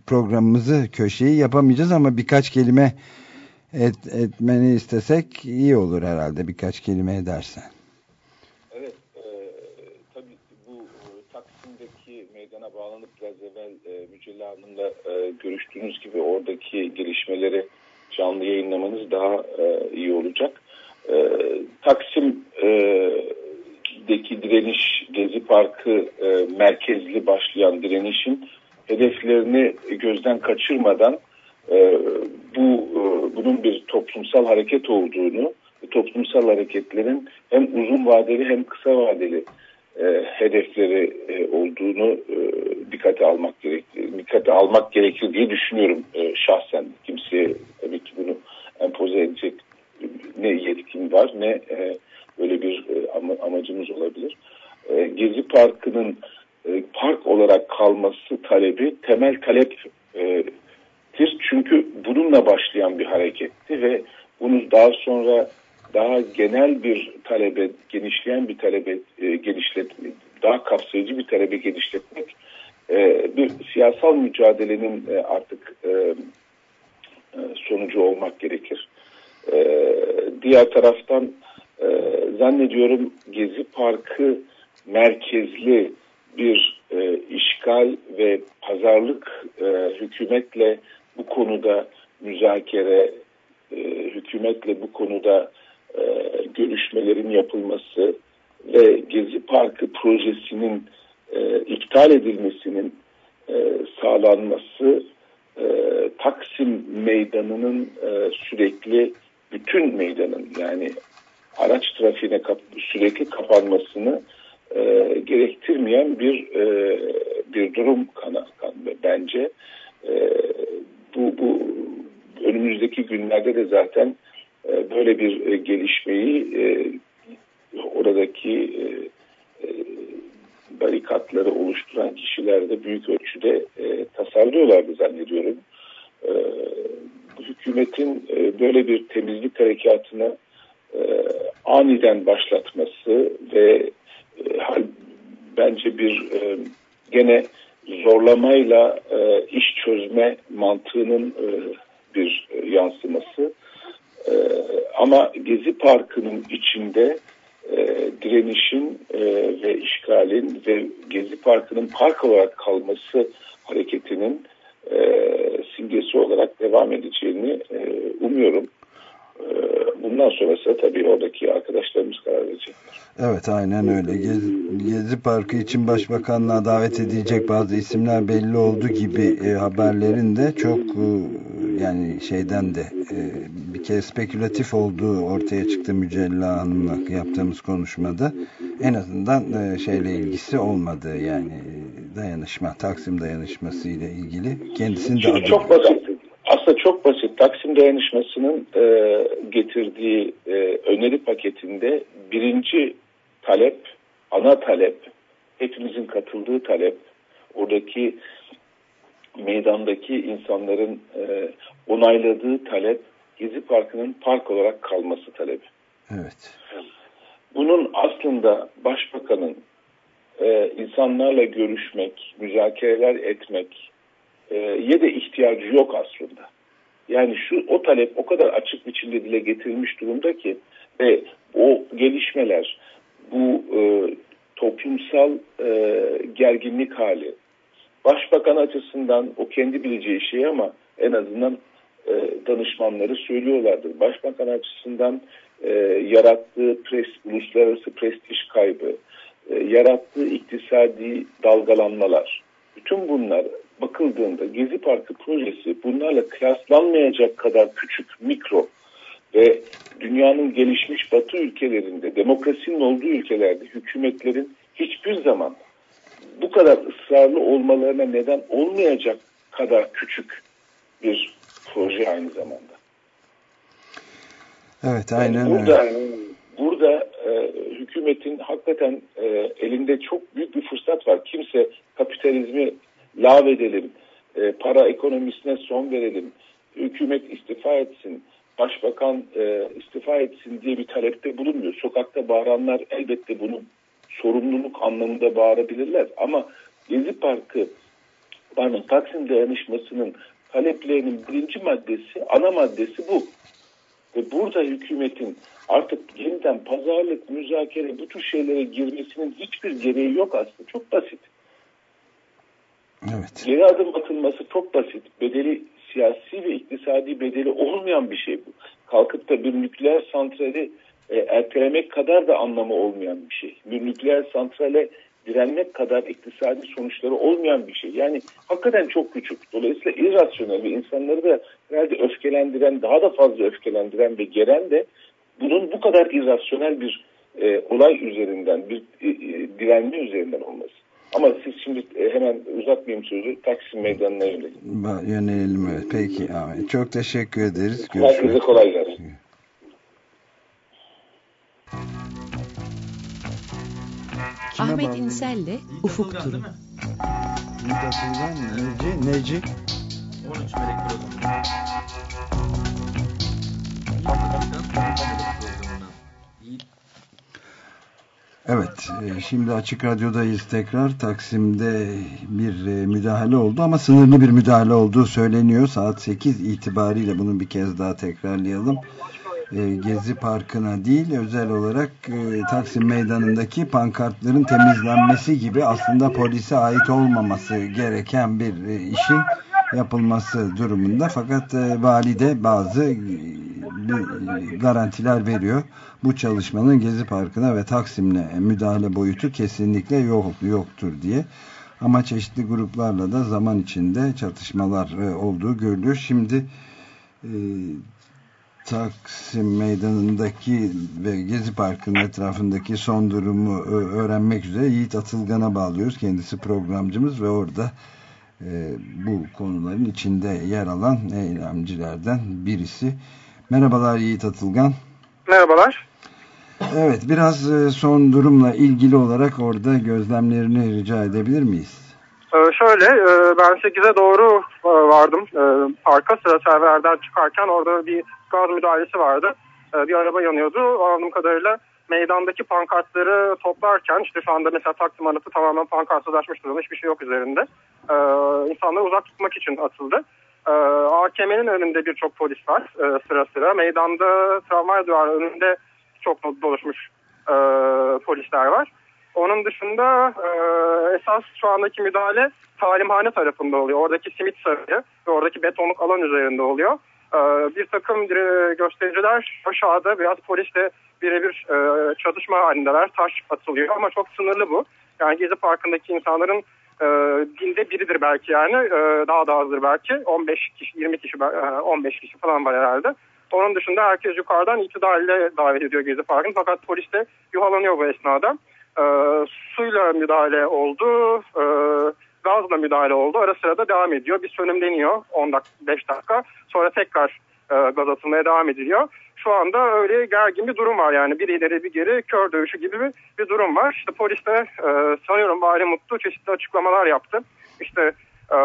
B: programımızı köşeyi yapamayacağız ama birkaç kelime et, etmeni istesek iyi olur herhalde birkaç kelime edersen.
G: Evet, e, tabii bu e, Taksim'deki meydana bağlanıp biraz evvel e, Mücella Hanım'la e, görüştüğünüz gibi oradaki gelişmeleri canlı yayınlamanız daha e, iyi olacak. E, Taksim'deki direniş, Gezi Parkı e, merkezli başlayan direnişin hedeflerini gözden kaçırmadan e, bu e, bunun bir toplumsal hareket olduğunu, toplumsal hareketlerin hem uzun vadeli hem kısa vadeli e, hedefleri e, olduğunu e, dikkate almak gerekir. Dikkate almak gerekir diye düşünüyorum şahsen. Kimseye tabii ki bunu empoze edecek ne yetkin var ne böyle bir ama, amacımız olabilir. E, Gezi Parkı'nın park olarak kalması talebi temel talep e, çünkü bununla başlayan bir hareketti ve bunu daha sonra daha genel bir talebe, genişleyen bir talebe e, genişletmek, daha kapsayıcı bir talebe genişletmek e, bir siyasal mücadelenin e, artık e, e, sonucu olmak gerekir. E, diğer taraftan e, zannediyorum Gezi Parkı merkezli bir e, işgal ve pazarlık e, hükümetle bu konuda müzakere, e, hükümetle bu konuda e, görüşmelerin yapılması ve Gezi Parkı projesinin e, iptal edilmesinin e, sağlanması e, Taksim Meydanı'nın e, sürekli bütün meydanın yani araç trafiğine kap- sürekli kapanmasını e, gerektirmeyen bir e, bir durum kana, kan, bence. E, bu bu önümüzdeki günlerde de zaten böyle bir e, gelişmeyi e, oradaki e, e, barikatları oluşturan kişiler de büyük ölçüde e, tasarlıyorlardı zannediyorum. E, hükümetin e, böyle bir temizlik harekatına e, aniden başlatması ve e, bence bir e, gene zorlamayla e, iş çözme mantığının e, bir e, yansıması. E, ama Gezi Parkı'nın içinde e, direnişin e, ve işgalin ve Gezi Parkı'nın park olarak kalması hareketinin e, simgesi olarak devam edeceğini e, umuyorum. E, bundan sonrası tabii oradaki arkadaşlarımız karar verecekler.
B: Evet aynen öyle. Gezi, Gezi Parkı için başbakanlığa davet edilecek bazı isimler belli oldu gibi e, haberlerin de çok e, yani şeyden de e, bir kere spekülatif olduğu ortaya çıktı Mücella Hanım'la yaptığımız konuşmada. En azından e, şeyle ilgisi olmadı yani e, dayanışma, Taksim dayanışması ile ilgili. Kendisinin de adı
G: çok basit. Aslında çok basit. Taksim Dayanışması'nın e, getirdiği e, öneri paketinde birinci talep, ana talep, hepimizin katıldığı talep, oradaki meydandaki insanların e, onayladığı talep, Gezi Parkı'nın park olarak kalması talebi.
B: Evet.
G: Bunun aslında başbakanın e, insanlarla görüşmek, müzakereler etmek e, ye de ihtiyacı yok aslında. Yani şu o talep o kadar açık biçimde dile getirilmiş durumda ki ve o gelişmeler bu e, toplumsal e, gerginlik hali başbakan açısından o kendi bileceği şey ama en azından e, danışmanları söylüyorlardır. Başbakan açısından e, yarattığı pres, uluslararası prestij kaybı, e, yarattığı iktisadi dalgalanmalar, bütün bunlar bakıldığında Gezi Parkı projesi bunlarla kıyaslanmayacak kadar küçük, mikro ve dünyanın gelişmiş batı ülkelerinde, demokrasinin olduğu ülkelerde hükümetlerin hiçbir zaman bu kadar ısrarlı olmalarına neden olmayacak kadar küçük bir proje aynı zamanda.
B: Evet aynen
G: burada,
B: öyle.
G: Burada e, hükümetin hakikaten e, elinde çok büyük bir fırsat var. Kimse kapitalizmi lağvedelim, e, para ekonomisine son verelim, hükümet istifa etsin, başbakan e, istifa etsin diye bir talepte bulunmuyor. Sokakta bağıranlar elbette bunu sorumluluk anlamında bağırabilirler. Ama Gezi Parkı, pardon Taksim Dayanışması'nın taleplerinin birinci maddesi, ana maddesi bu. Ve burada hükümetin artık yeniden pazarlık, müzakere bu tür şeylere girmesinin hiçbir gereği yok aslında. Çok basit.
B: Evet.
G: Geri adım atılması çok basit. Bedeli siyasi ve iktisadi bedeli olmayan bir şey bu. Kalkıp da bir nükleer santrali e, ertelemek kadar da anlamı olmayan bir şey. Bir nükleer santrale direnmek kadar iktisadi sonuçları olmayan bir şey. Yani hakikaten çok küçük. Dolayısıyla irrasyonel ve insanları da herhalde öfkelendiren, daha da fazla öfkelendiren ve geren de bunun bu kadar irrasyonel bir e, olay üzerinden, bir e, e, direnme üzerinden olması. Ama siz şimdi e, hemen uzatmayayım sözü Taksim Meydanı'na yönelim.
B: Evet. Peki Ahmet. Çok teşekkür ederiz.
G: Herkese kolay gelsin.
B: Kime
F: Ahmet
B: bağlı?
F: İnsel'le Ufuk Turu.
B: Nida? Neci? Neci?
C: 13 melek programı.
B: Evet, e, şimdi Açık Radyo'dayız tekrar. Taksim'de bir e, müdahale oldu ama sınırlı bir müdahale olduğu söyleniyor. Saat 8 itibariyle bunu bir kez daha tekrarlayalım. E, Gezi Parkı'na değil özel olarak e, Taksim Meydanı'ndaki pankartların temizlenmesi gibi aslında polise ait olmaması gereken bir e, işin yapılması durumunda fakat e, vali de bazı garantiler veriyor. Bu çalışmanın Gezi Parkı'na ve Taksim'le müdahale boyutu kesinlikle yok, yoktur diye. Ama çeşitli gruplarla da zaman içinde çatışmalar olduğu görülüyor. Şimdi Taksim Meydanı'ndaki ve Gezi Parkı'nın etrafındaki son durumu öğrenmek üzere Yiğit Atılgan'a bağlıyoruz. Kendisi programcımız ve orada e, bu konuların içinde yer alan eylemcilerden birisi. Merhabalar Yiğit Atılgan.
F: Merhabalar.
B: Evet biraz e, son durumla ilgili olarak orada gözlemlerini rica edebilir miyiz?
F: Ee, şöyle e, ben 8'e doğru e, vardım e, parka sıra serverden çıkarken orada bir gaz müdahalesi vardı. E, bir araba yanıyordu. Anladığım kadarıyla meydandaki pankartları toplarken işte şu anda mesela Taksim anıtı tamamen pankartsızlaşmış durumda. Hiçbir şey yok üzerinde. E, insanları uzak tutmak için atıldı. E, AKM'nin önünde birçok polis var e, sıra sıra. Meydanda tramvay duvarı önünde çok doluşmuş e, polisler var. Onun dışında e, esas şu andaki müdahale talimhane tarafında oluyor. Oradaki simit sarayı ve oradaki betonluk alan üzerinde oluyor. E, bir takım göstericiler aşağıda biraz polisle birebir e, çatışma halindeler. Taş atılıyor ama çok sınırlı bu. Yani Gezi Parkı'ndaki insanların e, binde biridir belki yani. E, daha da azdır belki. 15 kişi, 20 kişi, e, 15 kişi falan var herhalde. Onun dışında herkes yukarıdan itidaliyle davet ediyor Gezi Parkı'nı. Fakat polis de yuhalanıyor bu esnada. E, suyla müdahale oldu, e, gazla müdahale oldu. Ara sıra da devam ediyor. Bir sönümleniyor 10 dakika, 5 dakika. Sonra tekrar e, gaz atılmaya devam ediliyor. Şu anda öyle gergin bir durum var yani bir ileri bir geri kör dövüşü gibi bir, bir durum var. İşte polis de e, sanıyorum Vali Mutlu çeşitli açıklamalar yaptı. İşte e,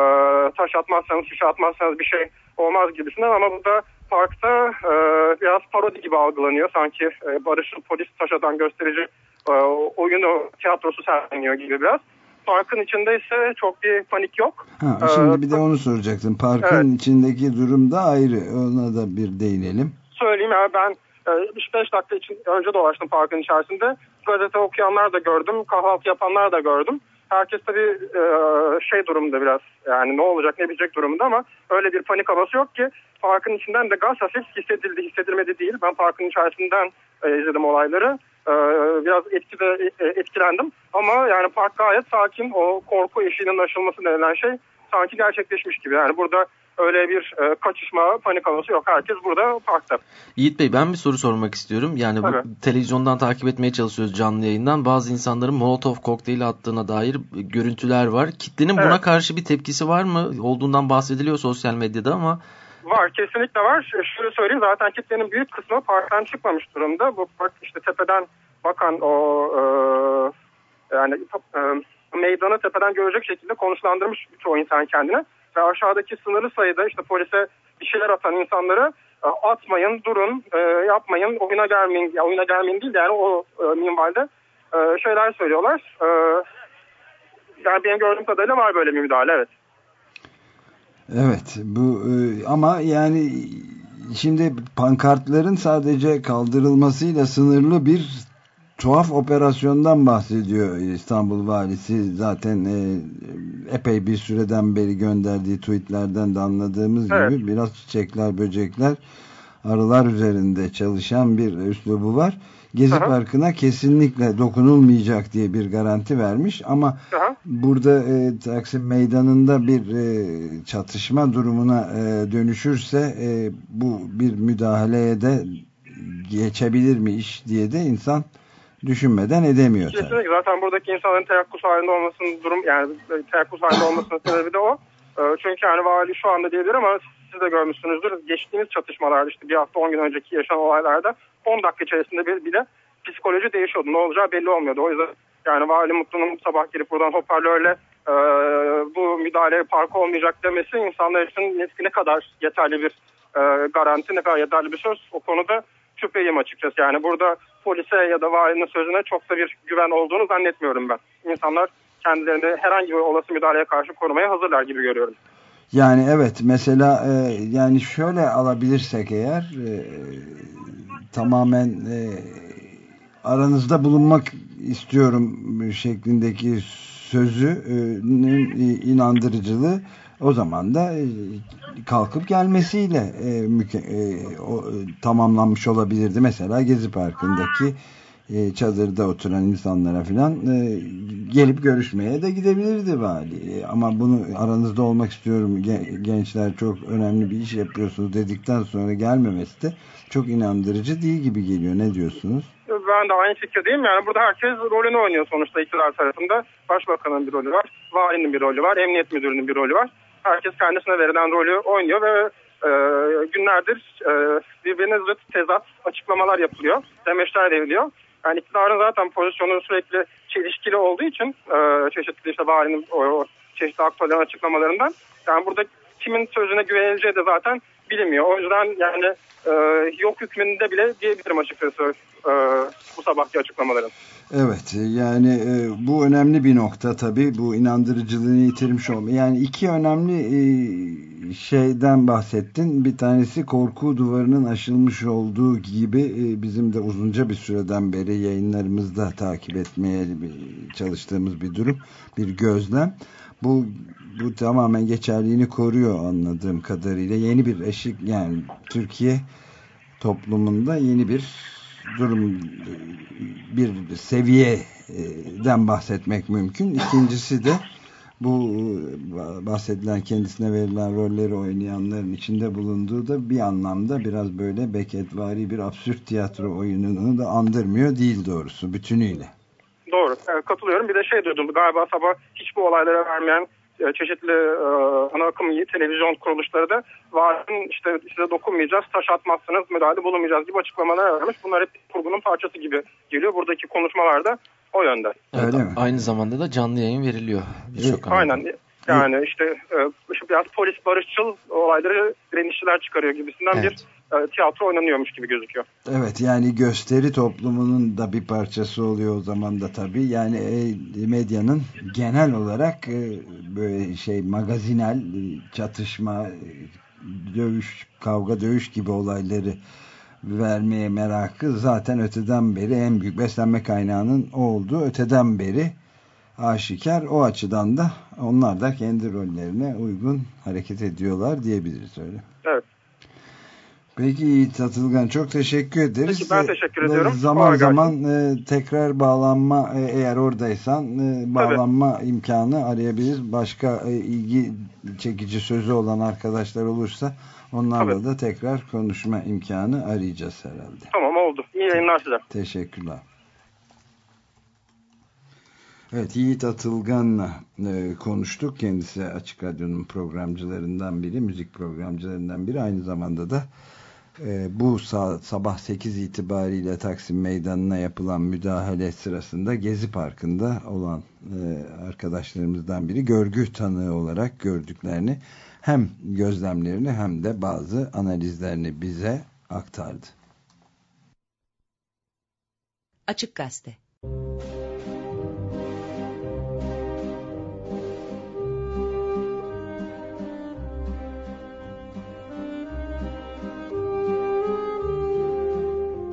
F: taş atmazsanız şişe atmazsanız bir şey olmaz gibisinden ama burada parkta e, biraz parodi gibi algılanıyor. Sanki e, barışçıl polis taş atan gösterici e, oyunu tiyatrosu sergileniyor gibi biraz. Parkın içinde ise çok bir panik yok.
B: Ha,
F: Ee,
B: şimdi bir de onu soracaktım. Parkın içindeki durum da ayrı. Ona da bir değinelim.
F: söyleyeyim ya ben e, 5 dakika için önce dolaştım parkın içerisinde. Gazete okuyanlar da gördüm, kahvaltı yapanlar da gördüm. Herkes tabii e, şey durumda biraz yani ne olacak ne bitecek durumda ama öyle bir panik havası yok ki. Parkın içinden de gaz hafif hissedildi, hissedilmedi değil. Ben parkın içerisinden e, izledim olayları. E, biraz etkide, e, etkilendim ama yani park gayet sakin. O korku eşiğinin aşılması denilen şey sanki gerçekleşmiş gibi. Yani burada öyle bir e, kaçışma, panik havası yok. Herkes burada parkta.
C: Yiğit Bey ben bir soru sormak istiyorum. Yani bu televizyondan takip etmeye çalışıyoruz canlı yayından. Bazı insanların Molotov kokteyli attığına dair görüntüler var. Kitlenin buna
F: Evet.
C: karşı bir tepkisi var mı? Olduğundan bahsediliyor sosyal medyada ama
F: Var kesinlikle var. E, Şöyle söyleyeyim zaten kitlenin büyük kısmı parktan çıkmamış durumda. Bu park işte tepeden bakan o e, yani e, meydanı tepeden görecek şekilde konuşlandırmış çoğu insan kendini. Ve aşağıdaki sınırlı sayıda işte polise bir şeyler atan insanları e, atmayın, durun, e, yapmayın, oyuna gelmeyin, ya oyuna gelmeyin değil de yani o e, minvalde şeyler söylüyorlar. Yani benim gördüğüm kadarıyla var böyle bir müdahale evet.
B: Evet bu ama yani şimdi pankartların sadece kaldırılmasıyla sınırlı bir tuhaf operasyondan bahsediyor İstanbul valisi zaten e, epey bir süreden beri gönderdiği tweetlerden de anladığımız
F: Evet.
B: gibi biraz çiçekler böcekler arılar üzerinde çalışan bir üslubu var. Gezi
F: Aha.
B: Parkı'na kesinlikle dokunulmayacak diye bir garanti vermiş ama
F: Aha.
B: burada e, Taksim Meydanı'nda bir e, çatışma durumuna e, dönüşürse e, bu bir müdahaleye de geçebilir mi iş diye de insan düşünmeden edemiyor tabii.
F: Kesinlikle zaten buradaki insanların teyakkuz halinde olmasının durum yani teyakkuz halinde olmasının sebebi de o. E, Çünkü yani vali şu anda diyebilir ama siz de görmüşsünüzdür. Geçtiğimiz çatışmalarda işte bir hafta 10 gün önceki yaşanan olaylarda 10 dakika içerisinde bir, bile psikoloji değişiyordu. Ne olacağı belli olmuyordu. O yüzden yani vali Mutlu'nun sabah gelip buradan hoparlörle e, bu müdahale park olmayacak demesi insanlar için ne, ne kadar yeterli bir e, garanti, ne kadar yeterli bir söz o konuda şüpheyim açıkçası. Yani burada polise ya da valinin sözüne çok da bir güven olduğunu zannetmiyorum ben. İnsanlar kendilerini herhangi bir olası müdahaleye karşı korumaya hazırlar gibi görüyorum.
B: Yani evet mesela e, yani şöyle alabilirsek eğer e, tamamen e, aranızda bulunmak istiyorum şeklindeki sözünün inandırıcılığı o zaman da e, kalkıp gelmesiyle e, e, tamamlanmış olabilirdi. Mesela Gezi Parkı'ndaki çadırda oturan insanlara filan gelip görüşmeye de gidebilirdi vali. Ama bunu aranızda olmak istiyorum gen- gençler çok önemli bir iş yapıyorsunuz dedikten sonra gelmemesi de çok inandırıcı değil gibi geliyor. Ne diyorsunuz?
F: Ben de aynı fikirdeyim. Yani burada herkes rolünü oynuyor sonuçta iktidar tarafında. Başbakanın bir rolü var, valinin bir rolü var, emniyet müdürünün bir rolü var. Herkes kendisine verilen rolü oynuyor ve e, günlerdir e, birbirine zıt tezat açıklamalar yapılıyor. Demeçler veriliyor. Yani iktidarın zaten pozisyonu sürekli çelişkili olduğu için e, çeşitli işte valinin o, o çeşitli aktörlerin açıklamalarından yani burada kimin sözüne güvenileceği de zaten bilinmiyor. O yüzden yani e, yok hükmünde bile diyebilirim açıkçası e, bu sabahki açıklamaların.
B: Evet yani e, bu önemli bir nokta tabii bu inandırıcılığını yitirmiş olma. Yani iki önemli e, şeyden bahsettin. Bir tanesi korku duvarının aşılmış olduğu gibi e, bizim de uzunca bir süreden beri yayınlarımızda takip etmeye çalıştığımız bir durum. Bir gözlem. Bu bu tamamen geçerliğini koruyor anladığım kadarıyla. Yeni bir eşik yani Türkiye toplumunda yeni bir durum bir seviyeden bahsetmek mümkün. İkincisi de bu bahsedilen kendisine verilen rolleri oynayanların içinde bulunduğu da bir anlamda biraz böyle Becketvari bir absürt tiyatro oyununu da andırmıyor değil doğrusu bütünüyle.
F: Doğru. Evet, katılıyorum. Bir de şey duydum galiba sabah hiç bu olaylara vermeyen e, çeşitli e, ana akım televizyon kuruluşları da varin işte size dokunmayacağız, taş atmazsınız, müdahale bulunmayacağız gibi açıklamalar vermiş. Bunlar hep kurgunun parçası gibi geliyor. Buradaki konuşmalarda o yönde.
C: Evet,
B: Öyle mi?
C: Aynı zamanda da canlı yayın veriliyor. Birçok
F: Aynen.
C: anlamda.
F: Yani işte e, biraz polis barışçıl olayları direnişçiler çıkarıyor gibisinden
B: Evet.
F: bir e, tiyatro oynanıyormuş gibi gözüküyor.
B: Evet yani gösteri toplumunun da bir parçası oluyor o zaman da tabii. Yani e, medyanın genel olarak böyle şey magazinel çatışma, dövüş, kavga dövüş gibi olayları vermeye merakı zaten öteden beri en büyük beslenme kaynağının o olduğu öteden beri aşikar. O açıdan da onlar da kendi rollerine uygun hareket ediyorlar diyebiliriz öyle.
F: Evet.
B: Peki Yiğit Atılgan çok teşekkür ederiz.
F: Peki, ben teşekkür ediyorum.
B: Zaman zaman e, tekrar bağlanma e, eğer oradaysan e, bağlanma imkanı arayabiliriz. Başka e, ilgi çekici sözü olan arkadaşlar olursa onlarla
F: Tabii.
B: da tekrar konuşma imkanı arayacağız herhalde.
F: Tamam oldu. İyi yayınlar size.
B: Teşekkürler. Evet Yiğit Atılgan'la e, konuştuk. Kendisi Açık Radyo'nun programcılarından biri, müzik programcılarından biri. Aynı zamanda da e, bu sa- sabah 8 itibariyle Taksim Meydanı'na yapılan müdahale sırasında Gezi Parkı'nda olan e, arkadaşlarımızdan biri görgü tanığı olarak gördüklerini hem gözlemlerini hem de bazı analizlerini bize aktardı.
D: Açık Gazete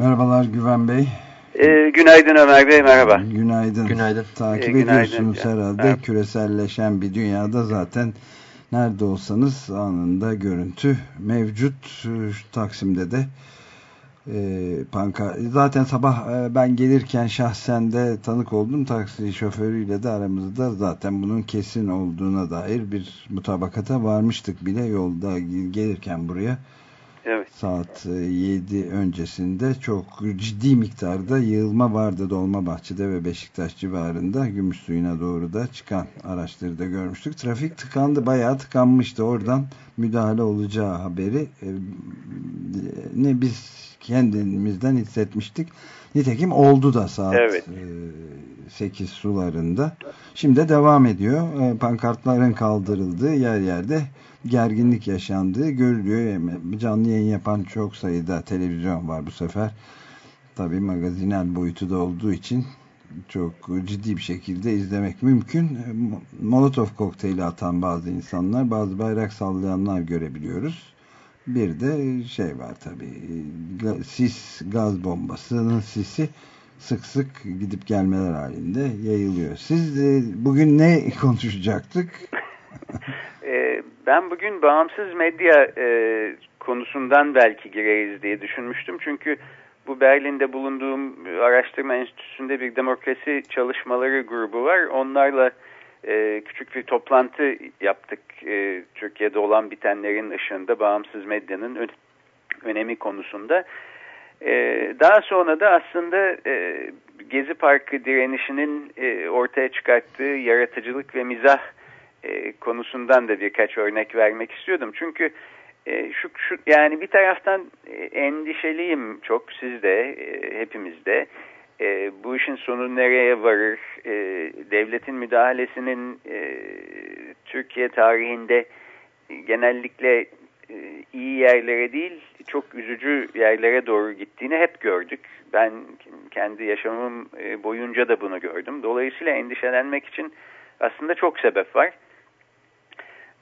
B: Merhabalar Güven Bey.
H: Ee, günaydın Ömer Bey, merhaba.
B: Günaydın.
C: Günaydın.
B: Takip
H: Ee, günaydın.
B: ediyorsunuz herhalde.
H: Evet.
B: Küreselleşen bir dünyada zaten nerede olsanız anında görüntü mevcut. Şu Taksim'de de e, panka zaten sabah e, ben gelirken şahsen de tanık oldum taksi şoförüyle de aramızda zaten bunun kesin olduğuna dair bir mutabakata varmıştık bile yolda gelirken buraya
H: Evet.
B: Saat 7 öncesinde çok ciddi miktarda yığılma vardı Dolmabahçe'de ve Beşiktaş civarında gümüş suyuna doğru da çıkan araçları da görmüştük. Trafik tıkandı bayağı tıkanmıştı oradan müdahale olacağı haberi e, ne biz kendimizden hissetmiştik. Nitekim oldu da saat
H: Evet.
B: E, 8 sularında. Şimdi devam ediyor. E, Pankartların kaldırıldığı yer yerde gerginlik yaşandığı görülüyor. Canlı yayın yapan çok sayıda televizyon var bu sefer. Tabii magazinel boyutu da olduğu için çok ciddi bir şekilde izlemek mümkün. Molotov kokteyli atan bazı insanlar, bazı bayrak sallayanlar görebiliyoruz. Bir de şey var tabii ga- sis gaz bombasının sisi sık sık gidip gelmeler halinde yayılıyor. Siz e, bugün ne konuşacaktık?
H: Ee, ben bugün bağımsız medya e, konusundan belki gireriz diye düşünmüştüm. Çünkü bu Berlin'de bulunduğum araştırma enstitüsünde bir demokrasi çalışmaları grubu var. Onlarla e, küçük bir toplantı yaptık. E, Türkiye'de olan bitenlerin ışığında bağımsız medyanın önemi konusunda. E, daha sonra da aslında e, Gezi Parkı direnişinin e, ortaya çıkarttığı yaratıcılık ve mizah e, konusundan da birkaç örnek vermek istiyordum. Çünkü e, şu, şu yani bir taraftan e, endişeliyim çok sizde, e, hepimizde. E, bu işin sonu nereye varır? E, devletin müdahalesinin e, Türkiye tarihinde genellikle e, iyi yerlere değil, çok üzücü yerlere doğru gittiğini hep gördük. Ben kendi yaşamım e, boyunca da bunu gördüm. Dolayısıyla endişelenmek için aslında çok sebep var.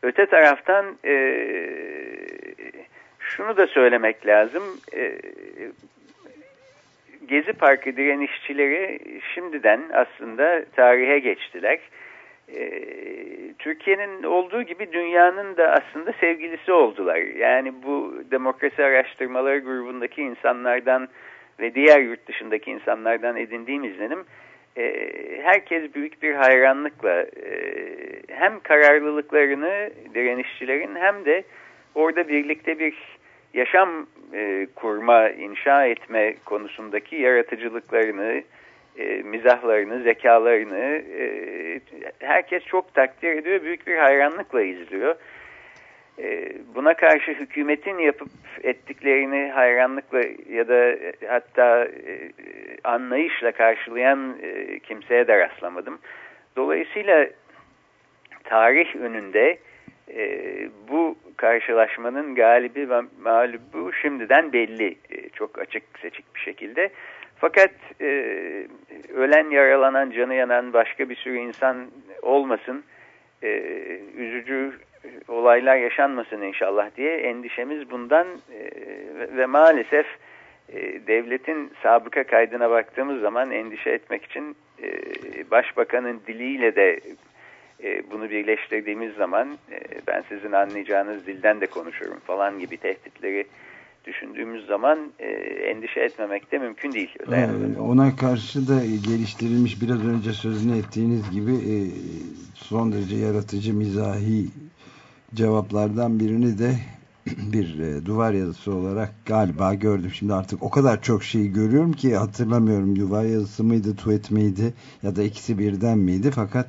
H: Öte taraftan e, şunu da söylemek lazım. E, Gezi Parkı direnişçileri şimdiden aslında tarihe geçtiler. E, Türkiye'nin olduğu gibi dünyanın da aslında sevgilisi oldular. Yani bu demokrasi araştırmaları grubundaki insanlardan ve diğer yurt dışındaki insanlardan edindiğim izlenim e, herkes büyük bir hayranlıkla e, hem kararlılıklarını direnişçilerin hem de orada birlikte bir yaşam e, kurma, inşa etme konusundaki yaratıcılıklarını, e, mizahlarını, zekalarını e, herkes çok takdir ediyor, büyük bir hayranlıkla izliyor. E, buna karşı hükümetin yapıp ettiklerini hayranlıkla ya da hatta anlayışla karşılayan kimseye de rastlamadım. Dolayısıyla tarih önünde bu karşılaşmanın galibi ve mağlubu şimdiden belli. Çok açık seçik bir şekilde. Fakat e, ölen, yaralanan, canı yanan başka bir sürü insan olmasın, e, üzücü olaylar yaşanmasın inşallah diye endişemiz bundan e, ve, maalesef e, devletin sabıka kaydına baktığımız zaman endişe etmek için e, başbakanın diliyle de e, bunu birleştirdiğimiz zaman e, ben sizin anlayacağınız dilden de konuşurum falan gibi tehditleri düşündüğümüz zaman e, endişe etmemek de mümkün değil.
B: Ee, ona karşı da geliştirilmiş biraz önce sözünü ettiğiniz gibi e, son derece yaratıcı mizahi cevaplardan birini de bir e, duvar yazısı olarak galiba gördüm. Şimdi artık o kadar çok şey görüyorum ki hatırlamıyorum duvar yazısı mıydı, tweet miydi ya da ikisi birden miydi fakat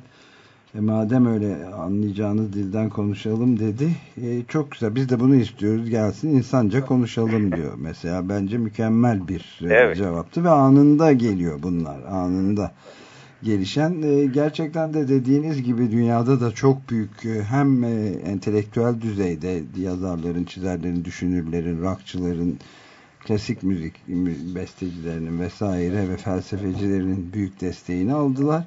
B: e, madem öyle anlayacağınız dilden konuşalım dedi. E, çok güzel. Biz de bunu istiyoruz. Gelsin insanca konuşalım diyor. Mesela bence mükemmel bir e,
H: Evet.
B: cevaptı ve anında geliyor bunlar. Anında gelişen. E, gerçekten de dediğiniz gibi dünyada da çok büyük e, hem e, entelektüel düzeyde yazarların, çizerlerin, düşünürlerin, rockçıların, klasik müzik mü- bestecilerinin vesaire ve felsefecilerin büyük desteğini aldılar.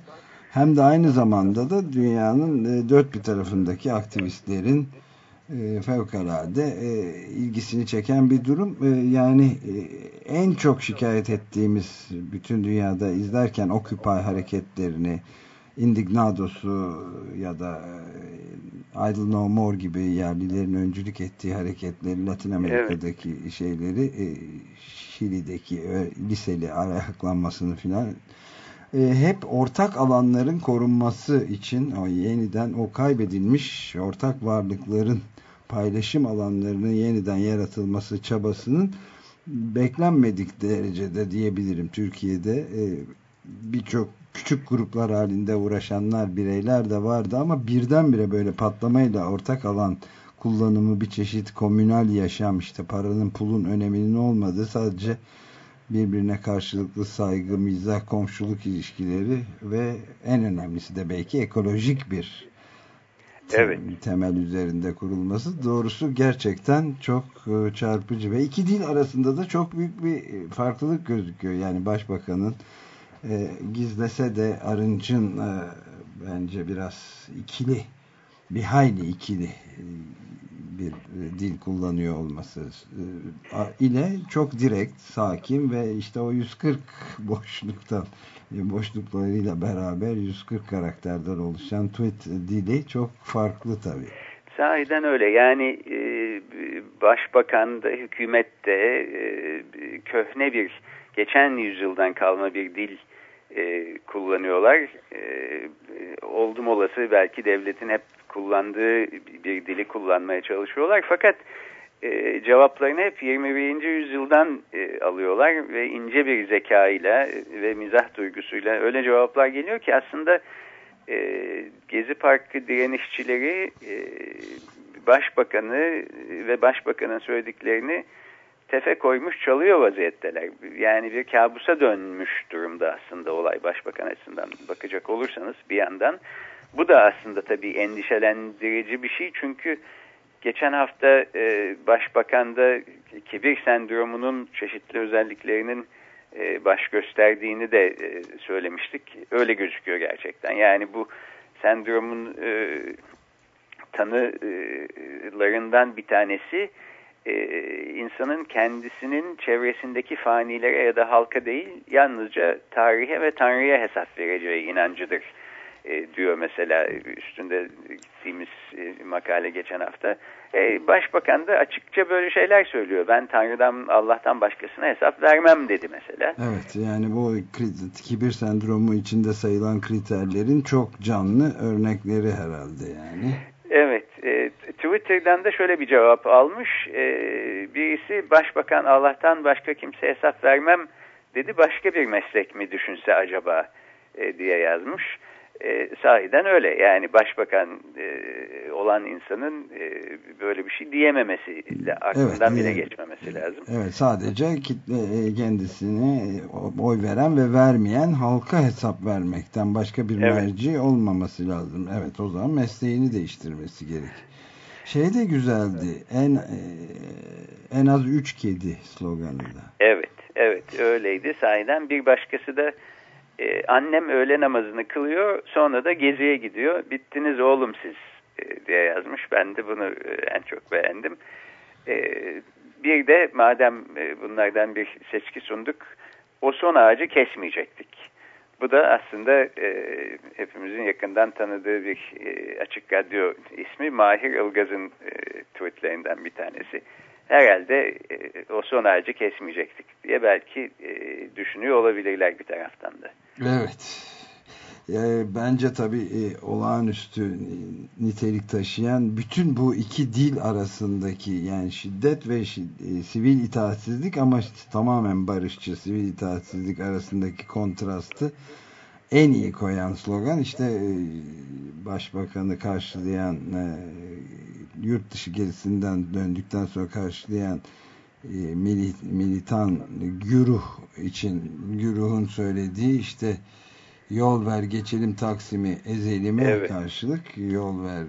B: Hem de aynı zamanda da dünyanın e, dört bir tarafındaki aktivistlerin e, fevkalade e, ilgisini çeken bir durum. Yani en çok şikayet ettiğimiz bütün dünyada izlerken Occupy hareketlerini, Indignados'u ya da Idle No More gibi yerlilerin öncülük ettiği hareketleri, Latin Amerika'daki şeyleri, e, Şili'deki liseli ayaklanmasını filan e, hep ortak alanların korunması için o yeniden o kaybedilmiş ortak varlıkların paylaşım alanlarının yeniden yaratılması çabasının beklenmedik derecede diyebilirim. Türkiye'de e, birçok küçük gruplar halinde uğraşanlar bireyler de vardı ama birdenbire böyle patlamayla ortak alan kullanımı bir çeşit komünal yaşam işte paranın pulun öneminin olmadığı sadece birbirine karşılıklı saygı, mizah, komşuluk ilişkileri ve en önemlisi de belki ekolojik bir
H: Evet.
B: temel üzerinde kurulması doğrusu gerçekten çok e, çarpıcı ve iki dil arasında da çok büyük bir e, farklılık gözüküyor. Yani başbakanın e, gizlese de Arınç'ın e, bence biraz ikili bir hayli ikili bir e, dil kullanıyor olması e, ile çok direkt, sakin ve işte o 140 boşluktan e, boşluklarıyla beraber 140 karakterden oluşan tweet dili çok farklı tabii.
H: Sahiden öyle. Yani başbakan da hükümet de köhne bir geçen yüzyıldan kalma bir dil kullanıyorlar. E, oldum olası belki devletin hep kullandığı bir dili kullanmaya çalışıyorlar. Fakat e, cevaplarını hep 21. yüzyıldan e, alıyorlar ve ince bir zekayla ve mizah duygusuyla öyle cevaplar geliyor ki aslında e, Gezi Parkı direnişçileri e, başbakanı ve başbakanın söylediklerini tefe koymuş çalıyor vaziyetteler. Yani bir kabusa dönmüş durumda aslında olay başbakan açısından bakacak olursanız bir yandan. Bu da aslında tabii endişelendirici bir şey çünkü geçen hafta e, başbakanda kibir sendromunun çeşitli özelliklerinin e, baş gösterdiğini de e, söylemiştik. Öyle gözüküyor gerçekten. Yani bu sendromun e, tanılarından bir tanesi e, insanın kendisinin çevresindeki fanilere ya da halka değil yalnızca tarihe ve tanrıya hesap vereceği inancıdır e, diyor mesela üstünde gittiğimiz e, makale geçen hafta. E, Başbakan da açıkça böyle şeyler söylüyor. Ben Tanrı'dan Allah'tan başkasına hesap vermem dedi mesela.
B: Evet yani bu kibir sendromu içinde sayılan kriterlerin çok canlı örnekleri herhalde yani.
H: Evet, e, Twitter'dan da şöyle bir cevap almış. E, birisi başbakan Allah'tan başka kimse hesap vermem dedi. Başka bir meslek mi düşünse acaba e, diye yazmış. E, sahiden öyle. Yani başbakan e, olan insanın e, böyle bir şey diyememesi, aklından bile
B: e,
H: geçmemesi lazım.
B: Evet sadece kitle e, kendisine e, oy veren ve vermeyen halka hesap vermekten başka bir
H: Evet.
B: merci olmaması lazım. Evet o zaman mesleğini değiştirmesi gerek. Şey de güzeldi. En e, en az üç kedi sloganı da.
H: Evet, evet öyleydi. Sahiden bir başkası da e, annem öğle namazını kılıyor sonra da geziye gidiyor. Bittiniz oğlum siz e, diye yazmış. Ben de bunu e, en çok beğendim. E, bir de madem e, bunlardan bir seçki sunduk o son ağacı kesmeyecektik. Bu da aslında e, hepimizin yakından tanıdığı bir e, açık radyo ismi Mahir Ilgaz'ın e, tweetlerinden bir tanesi. Herhalde e, o son ağacı kesmeyecektik diye belki e, düşünüyor olabilirler bir taraftan da.
B: Evet. E, bence tabii olağanüstü nitelik taşıyan bütün bu iki dil arasındaki yani şiddet ve şid- e, sivil itaatsizlik ama tamamen barışçı sivil itaatsizlik arasındaki kontrastı en iyi koyan slogan işte e, başbakanı karşılayan e, yurt dışı gezisinden döndükten sonra karşılayan e, mili- militan güruh için güruhun söylediği işte yol ver geçelim Taksim'i ezelime
H: Evet.
B: karşılık yol ver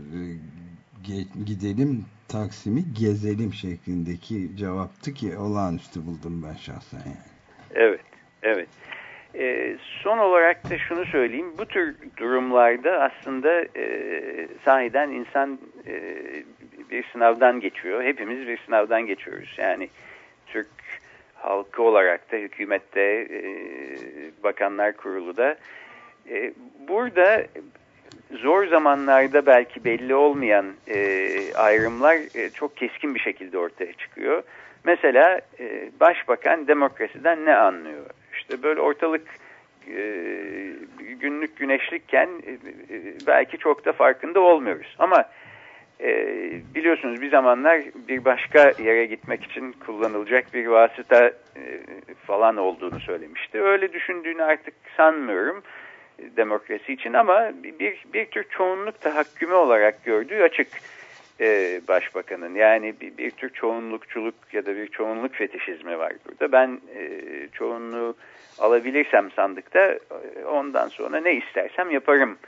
B: gidelim Taksim'i gezelim şeklindeki cevaptı ki olağanüstü buldum ben şahsen yani.
H: Evet, evet. Ee, son olarak da şunu söyleyeyim. Bu tür durumlarda aslında e, sahiden insan e, bir sınavdan geçiyor. Hepimiz bir sınavdan geçiyoruz. Yani Türk halkı olarak da hükümette, e, bakanlar kurulu da. E, burada zor zamanlarda belki belli olmayan e, ayrımlar e, çok keskin bir şekilde ortaya çıkıyor. Mesela e, başbakan demokrasiden ne anlıyor? İşte böyle ortalık e, günlük güneşlikken e, e, belki çok da farkında olmuyoruz. Ama biliyorsunuz bir zamanlar bir başka yere gitmek için kullanılacak bir vasıta falan olduğunu söylemişti. Öyle düşündüğünü artık sanmıyorum demokrasi için ama bir, bir tür çoğunluk tahakkümü olarak gördüğü açık e, başbakanın. Yani bir, bir tür çoğunlukçuluk ya da bir çoğunluk fetişizmi var burada. Ben e, çoğunluğu alabilirsem sandıkta e, ondan sonra ne istersem yaparım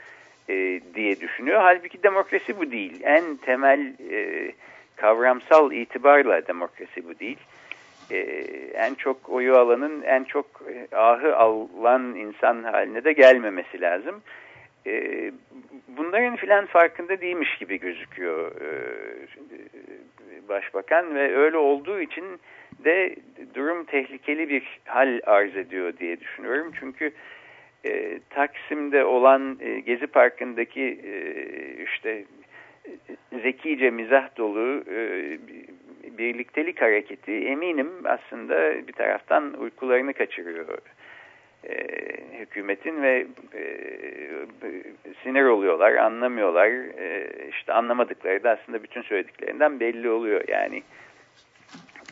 H: e, diye düşünüyor. Halbuki demokrasi bu değil. En temel e, kavramsal itibarla demokrasi bu değil. E, en çok oyu alanın en çok ahı alan insan haline de gelmemesi lazım. E, bunların filan farkında değilmiş gibi gözüküyor e, başbakan ve öyle olduğu için de durum tehlikeli bir hal arz ediyor diye düşünüyorum. Çünkü e, Taksim'de olan e, Gezi Parkı'ndaki işte zekice mizah dolu e, birliktelik hareketi eminim aslında bir taraftan uykularını kaçırıyor e, hükümetin ve e, sinir oluyorlar, anlamıyorlar. E, işte anlamadıkları da aslında bütün söylediklerinden belli oluyor. Yani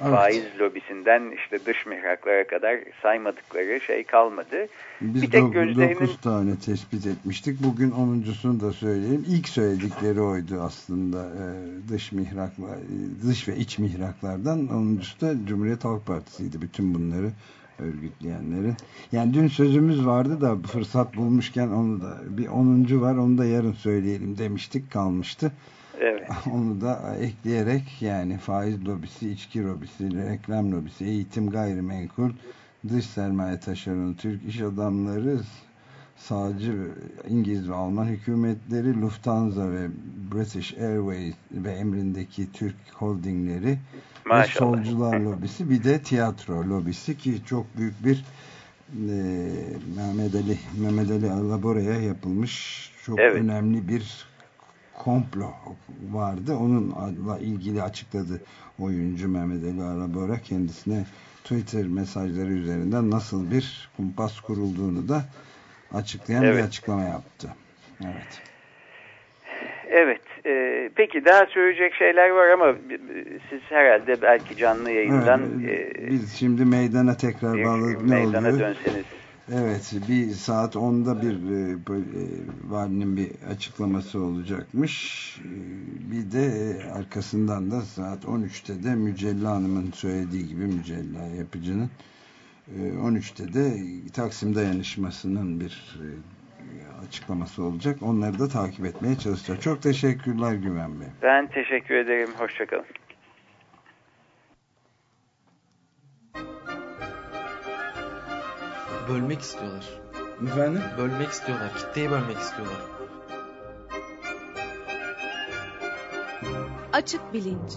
B: Evet.
H: faiz lobisinden işte dış mihraklara kadar saymadıkları şey kalmadı.
B: Biz
H: bir tek gözlerinin
B: 9 tane tespit etmiştik. Bugün 10.sunu da söyleyeyim. İlk söyledikleri oydu aslında. Ee, dış mihraklar, dış ve iç mihraklardan 10.sü da Cumhuriyet Halk Partisi'ydi. Bütün bunları örgütleyenlerin. Yani dün sözümüz vardı da fırsat bulmuşken onu da bir 10. var onu da yarın söyleyelim demiştik kalmıştı.
H: evet.
B: Onu da ekleyerek yani faiz lobisi, içki lobisi, reklam lobisi, eğitim gayrimenkul, dış sermaye taşeronu, Türk iş adamları, sağcı İngiliz ve Alman hükümetleri, Lufthansa ve British Airways ve emrindeki Türk holdingleri ve
H: Maşallah.
B: solcular lobisi bir de tiyatro lobisi ki çok büyük bir e, Mehmet Ali Mehmet Ali Alabora'ya yapılmış çok
H: Evet.
B: önemli bir komplo vardı. Onunla ilgili açıkladı oyuncu Mehmet Ali Arabora kendisine Twitter mesajları üzerinden nasıl bir kumpas kurulduğunu da açıklayan bir
H: Evet.
B: açıklama yaptı. Evet.
H: Evet. e, peki daha söyleyecek şeyler var ama siz herhalde belki canlı yayından
B: Evet,
H: e,
B: biz şimdi meydana tekrar
H: bir
B: bağladık. Ne
H: meydana
B: oluyor?
H: dönseniz.
B: Evet, bir saat 10'da bir e, e, valinin bir açıklaması olacakmış. E, Bir de arkasından da saat 13'te de Mücella Hanım'ın söylediği gibi Mücella yapıcının 13'te de Taksim dayanışmasının bir e, açıklaması olacak. Onları da takip etmeye çalışacağız. Çok teşekkürler Güven Bey.
H: Ben teşekkür ederim. Hoşçakalın.
C: Bölmek istiyorlar.
B: Efendim?
C: Bölmek istiyorlar. Kitleyi bölmek istiyorlar.
D: Açık bilinç.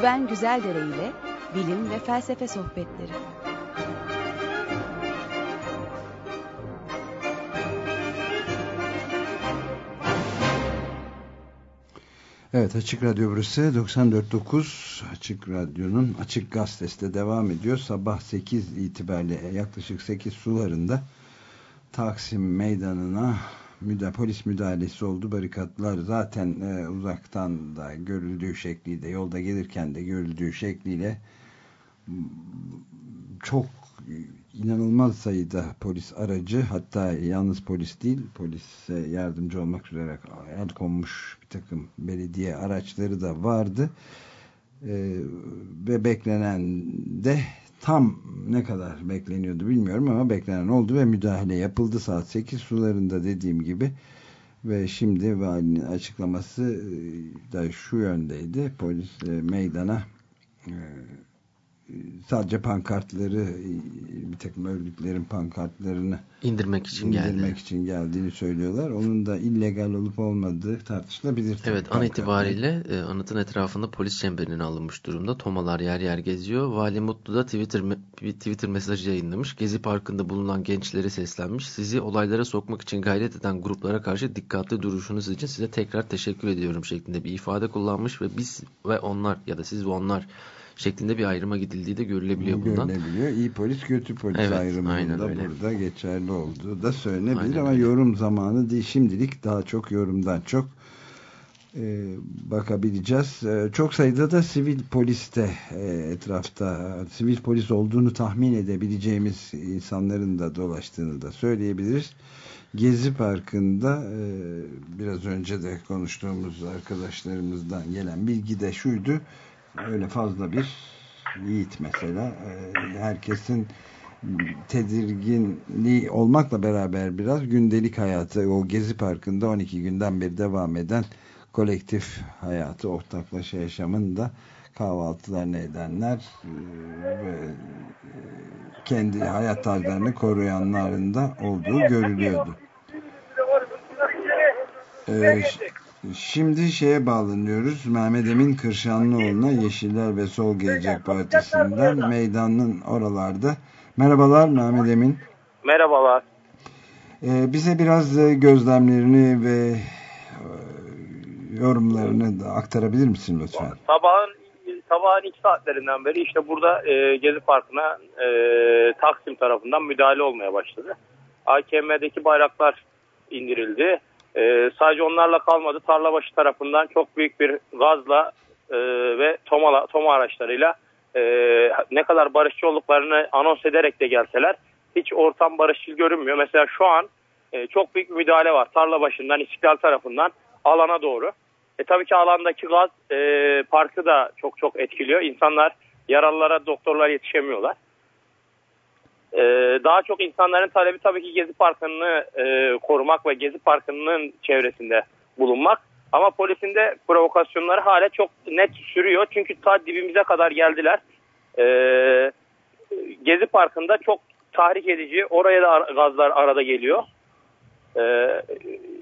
D: Güven Güzeldere ile bilim ve felsefe sohbetleri.
B: Evet Açık Radyo burası 94.9 Açık Radyo'nun Açık Gazetesi de devam ediyor. Sabah 8 itibariyle yaklaşık 8 sularında Taksim Meydanı'na müda polis müdahalesi oldu. Barikatlar zaten e, uzaktan da görüldüğü şekliyle yolda gelirken de görüldüğü şekliyle çok inanılmaz sayıda polis aracı hatta yalnız polis değil polise yardımcı olmak üzere el konmuş bir takım belediye araçları da vardı Ee, ve beklenen de tam ne kadar bekleniyordu bilmiyorum ama beklenen oldu ve müdahale yapıldı. Saat 8 sularında dediğim gibi. Ve şimdi valinin açıklaması e, da şu yöndeydi. Polis e, meydana e, sadece pankartları e, bir takım örgütlerin pankartlarını
C: indirmek için
B: indirmek
C: geldi.
B: için geldiğini söylüyorlar. Onun da illegal olup olmadığı tartışılabilir.
C: Evet an itibariyle e, anıtın etrafında polis çemberine alınmış durumda. Tomalar yer yer geziyor. Vali Mutlu da Twitter, bir Twitter mesajı yayınlamış. Gezi Parkı'nda bulunan gençlere seslenmiş. Sizi olaylara sokmak için gayret eden gruplara karşı dikkatli duruşunuz için size tekrar teşekkür ediyorum şeklinde bir ifade kullanmış ve biz ve onlar ya da siz ve onlar şeklinde bir ayrıma gidildiği de görülebiliyor bundan.
B: Görülebiliyor. İyi polis kötü polis
C: Evet,
B: ayrımında burada geçerli olduğu da söylenebilir
C: Aynen
B: ama
C: öyle.
B: yorum zamanı değil. Şimdilik daha çok yorumdan çok e, bakabileceğiz. E, çok sayıda da sivil polis de e, etrafta sivil polis olduğunu tahmin edebileceğimiz insanların da dolaştığını da söyleyebiliriz. Gezi Parkı'nda e, biraz önce de konuştuğumuz arkadaşlarımızdan gelen bilgi de şuydu. Öyle fazla bir yiğit mesela e, herkesin tedirginliği olmakla beraber biraz gündelik hayatı o Gezi Parkı'nda 12 günden beri devam eden kolektif hayatı ortaklaşa yaşamın da kahvaltılarını edenler e, ve e, kendi hayat tarzlarını koruyanların da olduğu görülüyordu. Ee, şimdi şeye bağlanıyoruz. Mehmet Emin Kırşanlıoğlu'na Yeşiller ve Sol Gelecek Partisi'nden meydanın oralarda. Merhabalar Mehmet Emin.
I: Merhabalar.
B: Ee, bize biraz e, gözlemlerini ve e, yorumlarını da aktarabilir misin lütfen?
I: Sabahın sabahın ilk saatlerinden beri işte burada e, Gezi Parkı'na e, Taksim tarafından müdahale olmaya başladı. AKM'deki bayraklar indirildi. E, sadece onlarla kalmadı. Tarlabaşı tarafından çok büyük bir gazla e, ve toma, toma araçlarıyla e, ne kadar barışçı olduklarını anons ederek de gelseler hiç ortam barışçıl görünmüyor. Mesela şu an e, çok büyük bir müdahale var. Tarlabaşı'ndan, İstiklal tarafından alana doğru. E tabii ki alandaki gaz e, parkı da çok çok etkiliyor. İnsanlar yaralılara doktorlar yetişemiyorlar. E, daha çok insanların talebi tabii ki Gezi Parkı'nı e, korumak ve Gezi Parkı'nın çevresinde bulunmak. Ama polisin de provokasyonları hala çok net sürüyor. Çünkü ta dibimize kadar geldiler. E, Gezi Parkı'nda çok tahrik edici. Oraya da ar- gazlar arada geliyor. E,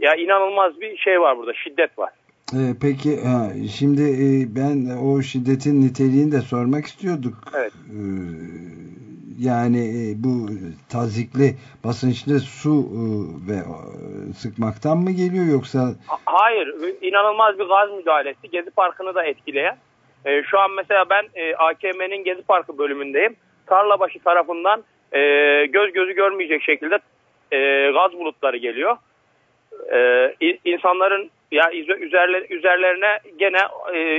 I: ya inanılmaz bir şey var burada. Şiddet var.
B: Ee, peki şimdi e, ben o şiddetin niteliğini de sormak istiyorduk.
I: Evet.
B: Yani e, bu tazikli basınçlı su e, ve e, sıkmaktan mı geliyor yoksa
I: Ha- Hayır, inanılmaz bir gaz müdahalesi Gezi Parkı'nı da etkileyen. Şu an mesela ben AKM'nin Gezi Parkı bölümündeyim. Tarlabaşı tarafından göz gözü görmeyecek şekilde gaz bulutları geliyor. İnsanların ya üze- üzerler, üzerlerine gene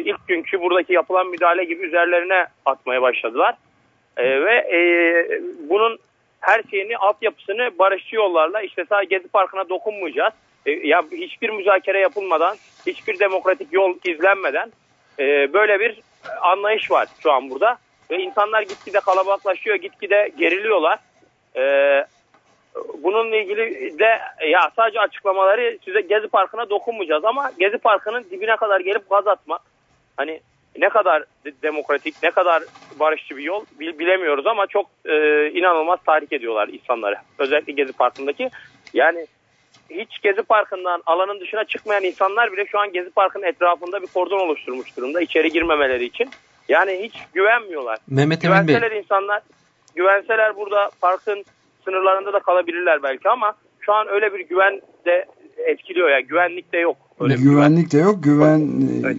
I: ilk günkü buradaki yapılan müdahale gibi üzerlerine atmaya başladılar. E, ve e, bunun her şeyini altyapısını barışçı yollarla işte sadece Gezi Parkı'na dokunmayacağız. E, ya hiçbir müzakere yapılmadan, hiçbir demokratik yol izlenmeden e, böyle bir anlayış var şu an burada. Ve insanlar gitgide kalabalıklaşıyor, gitgide geriliyorlar. E, bununla ilgili de ya sadece açıklamaları size Gezi Parkı'na dokunmayacağız ama Gezi Parkı'nın dibine kadar gelip gaz atmak. Hani ne kadar de- demokratik, ne kadar barışçı bir yol bil- bilemiyoruz ama çok e, inanılmaz tahrik ediyorlar insanları. Özellikle Gezi Parkı'ndaki. Yani hiç Gezi Parkı'ndan alanın dışına çıkmayan insanlar bile şu an Gezi Parkı'nın etrafında bir kordon oluşturmuş durumda içeri girmemeleri için. Yani hiç güvenmiyorlar.
C: Mehmet Emin Bey.
I: Güvenseler insanlar, güvenseler burada parkın sınırlarında da kalabilirler belki ama şu an öyle bir güven de etkiliyor ya. Güvenlik de yok. Öyle
B: güvenlik de yok güven
I: Evet.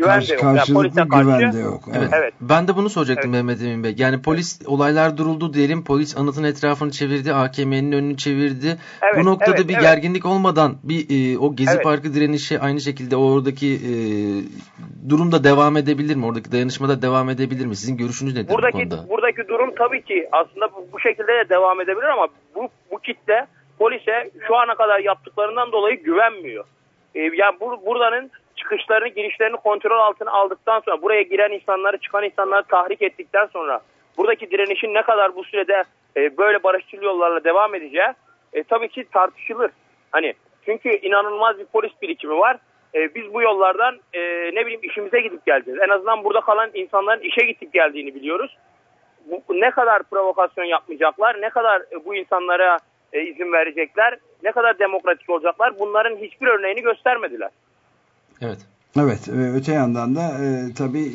B: E,
I: Güven de yok. Yani
B: karşılıklı
I: polise karşı-
B: güven de yok.
C: Evet.
I: Evet.
C: Ben de bunu soracaktım Mehmet Emin Bey. Yani polis olaylar duruldu diyelim. Polis anıtın etrafını çevirdi. AKM'nin önünü çevirdi.
I: Evet,
C: Bu noktada
I: evet,
C: bir
I: evet.
C: gerginlik olmadan bir e, o Gezi
I: Evet.
C: Parkı direnişi aynı şekilde oradaki e, durumda devam edebilir mi? Oradaki dayanışmada devam edebilir mi? Sizin görüşünüz nedir bu
I: buradaki
C: konuda?
I: buradaki durum tabii ki aslında bu, bu şekilde de devam edebilir ama bu bu kitle polise şu ana kadar yaptıklarından dolayı güvenmiyor. Ee, yani bu, buradanın çıkışlarını, girişlerini kontrol altına aldıktan sonra buraya giren insanları, çıkan insanları tahrik ettikten sonra buradaki direnişin ne kadar bu sürede e, böyle barışçıl yollarla devam edeceği e, tabii ki tartışılır. Hani çünkü inanılmaz bir polis birikimi var. E, biz bu yollardan e, ne bileyim işimize gidip geleceğiz. En azından burada kalan insanların işe gidip geldiğini biliyoruz. bu, ne kadar provokasyon yapmayacaklar, ne kadar e, bu insanlara e, izin verecekler, ne kadar demokratik olacaklar bunların hiçbir örneğini göstermediler.
C: Evet.
B: Evet, e, öte yandan da e, tabii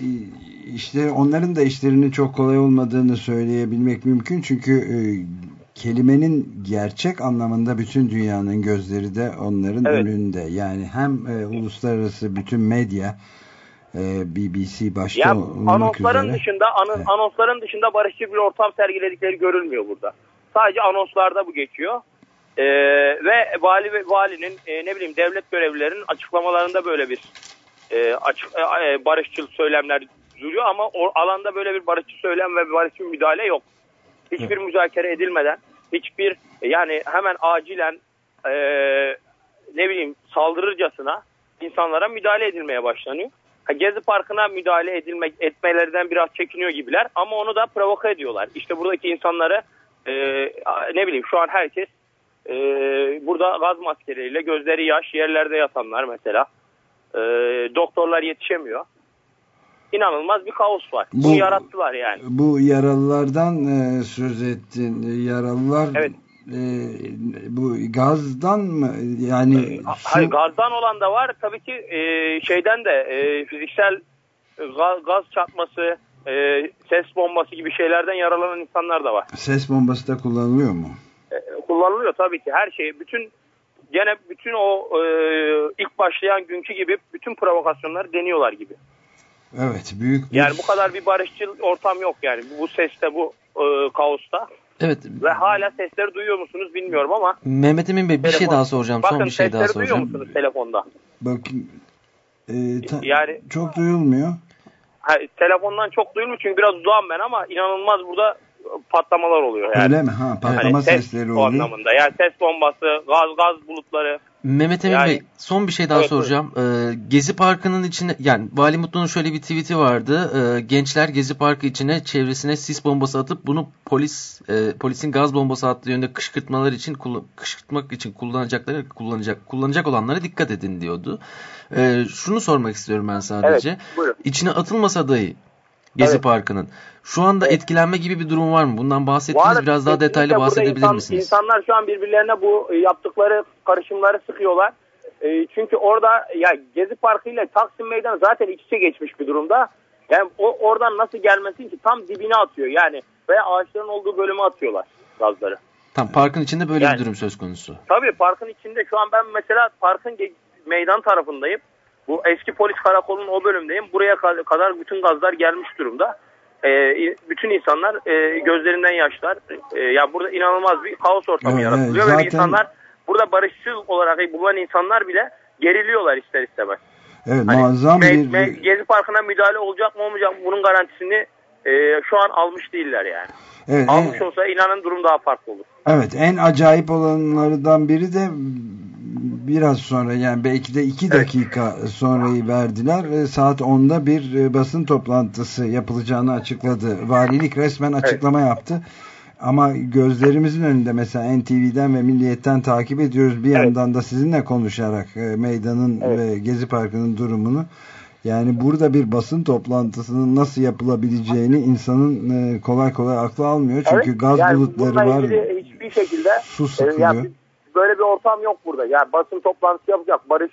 B: işte onların da işlerinin çok kolay olmadığını söyleyebilmek mümkün. Çünkü e, kelimenin gerçek anlamında bütün dünyanın gözleri de onların
I: Evet.
B: önünde. Yani hem e, uluslararası bütün medya, e, BBC başta
I: Ya
B: olmak
I: anonsların
B: üzere.
I: dışında anın,
B: Evet.
I: anonsların dışında barışçı bir ortam sergiledikleri görülmüyor burada. Sadece anonslarda bu geçiyor. Ee, ve vali ve valinin e, ne bileyim devlet görevlilerinin açıklamalarında böyle bir e, açık e, e, barışçıl söylemler duruyor ama o alanda böyle bir barışçı söylem ve barışçı müdahale yok. Hiçbir müzakere edilmeden, hiçbir yani hemen acilen e, ne bileyim saldırırcasına insanlara müdahale edilmeye başlanıyor. Ha, Gezi Parkı'na müdahale edilmek etmelerinden biraz çekiniyor gibiler ama onu da provoke ediyorlar. İşte buradaki insanları e, ne bileyim şu an herkes e, burada gaz maskeleriyle gözleri yaş yerlerde yatanlar mesela. E, doktorlar yetişemiyor. İnanılmaz bir kaos var.
B: Bu-
I: Bunu yarattılar yani.
B: Bu yaralılardan e, söz ettin. Yaralılar
I: Evet.
B: e, bu gazdan mı? Yani su-
I: Hayır gazdan olan da var. Tabii ki e, şeyden de e, fiziksel e, gaz, gaz çarpması, e, ses bombası gibi şeylerden yaralanan insanlar da var.
B: ses bombası da kullanılıyor mu?
I: E, kullanılıyor tabii ki her şey. Bütün gene bütün o e, ilk başlayan günkü gibi bütün provokasyonları deniyorlar gibi.
B: Evet, büyük bir
I: Yani bu kadar bir barışçıl ortam yok yani bu seste bu e, kaosta.
C: Evet.
I: Ve hala sesleri duyuyor musunuz bilmiyorum ama.
C: Mehmet Emin Bey bir şey
I: Telefon-
C: daha soracağım.
I: Bakın
C: Son bir şey daha
I: sesleri duyuyor
C: soracağım.
I: musunuz telefonda?
B: bakın e, ta-
I: Yani
B: çok duyulmuyor.
I: Ha, telefondan çok duyulmuyor çünkü biraz uzağım ben ama inanılmaz burada patlamalar oluyor yani.
B: Öyle mi? Ha, patlama
I: Hani ses
B: sesleri
I: o
B: oluyor.
I: anlamında. Yani ses bombası, gaz gaz bulutları.
C: Mehmet Emin
I: Yani-
C: Bey son bir şey daha
I: Evet,
C: soracağım. Ee, Gezi Parkı'nın içine yani Vali Mutlu'nun şöyle bir tweet'i vardı. Ee, gençler Gezi Parkı içine çevresine sis bombası atıp bunu polis e, polisin gaz bombası attığı yönde kışkırtmalar için kışkırtmak için kullanacakları kullanacak kullanacak olanlara dikkat edin diyordu. Ee, şunu sormak istiyorum ben sadece.
I: Evet, buyurun.
C: İçine atılmasa dahi Gezi
I: Evet.
C: Parkı'nın şu anda etkilenme gibi bir durum var mı? Bundan bahsettiniz. Biraz daha detaylı bahsedebilir
I: insan-
C: misiniz?
I: İnsanlar şu an birbirlerine bu e, yaptıkları karışımları sıkıyorlar. E, çünkü orada ya Gezi Parkı ile Taksim Meydanı zaten iç içe geçmiş bir durumda. Yani o oradan nasıl gelmesin ki tam dibine atıyor yani veya ağaçların olduğu bölüme atıyorlar gazları.
C: Tam parkın içinde böyle
I: Yani-
C: bir durum söz konusu.
I: Tabii parkın içinde şu an ben mesela parkın meydan tarafındayım. Bu eski polis karakolunun o bölümdeyim. Buraya ka- kadar bütün gazlar gelmiş durumda. Ee, bütün insanlar e, gözlerinden yaşlar. E, ya burada inanılmaz bir kaos ortamı
B: Evet,
I: yaratılıyor
B: evet,
I: ve
B: zaten-
I: insanlar burada barışçıl olarak bulunan insanlar bile geriliyorlar ister istemez.
B: Evet,
I: Hani
B: muazzam bir
I: me- Gezi Parkı'na müdahale olacak mı olmayacak mı bunun garantisini e, şu an almış değiller yani.
B: Evet,
I: Almış
B: en-
I: olsa inanın durum daha farklı olur.
B: Evet en acayip olanlardan biri de biraz sonra yani belki de iki dakika sonrayı verdiler. Saat 10'da bir e, basın toplantısı yapılacağını açıkladı. Valilik resmen açıklama yaptı. Ama gözlerimizin önünde mesela NTV'den ve Milliyet'ten takip ediyoruz. Bir yandan da sizinle konuşarak e, meydanın ve Gezi Parkı'nın durumunu. Yani burada bir basın toplantısının nasıl yapılabileceğini insanın e, kolay kolay aklı almıyor. Çünkü
I: Evet,
B: gaz
I: yani
B: bulutları var.
I: hiçbir şekilde
B: Su sıkılıyor.
I: yani böyle bir ortam yok burada. Yani basın toplantısı yapacak, barış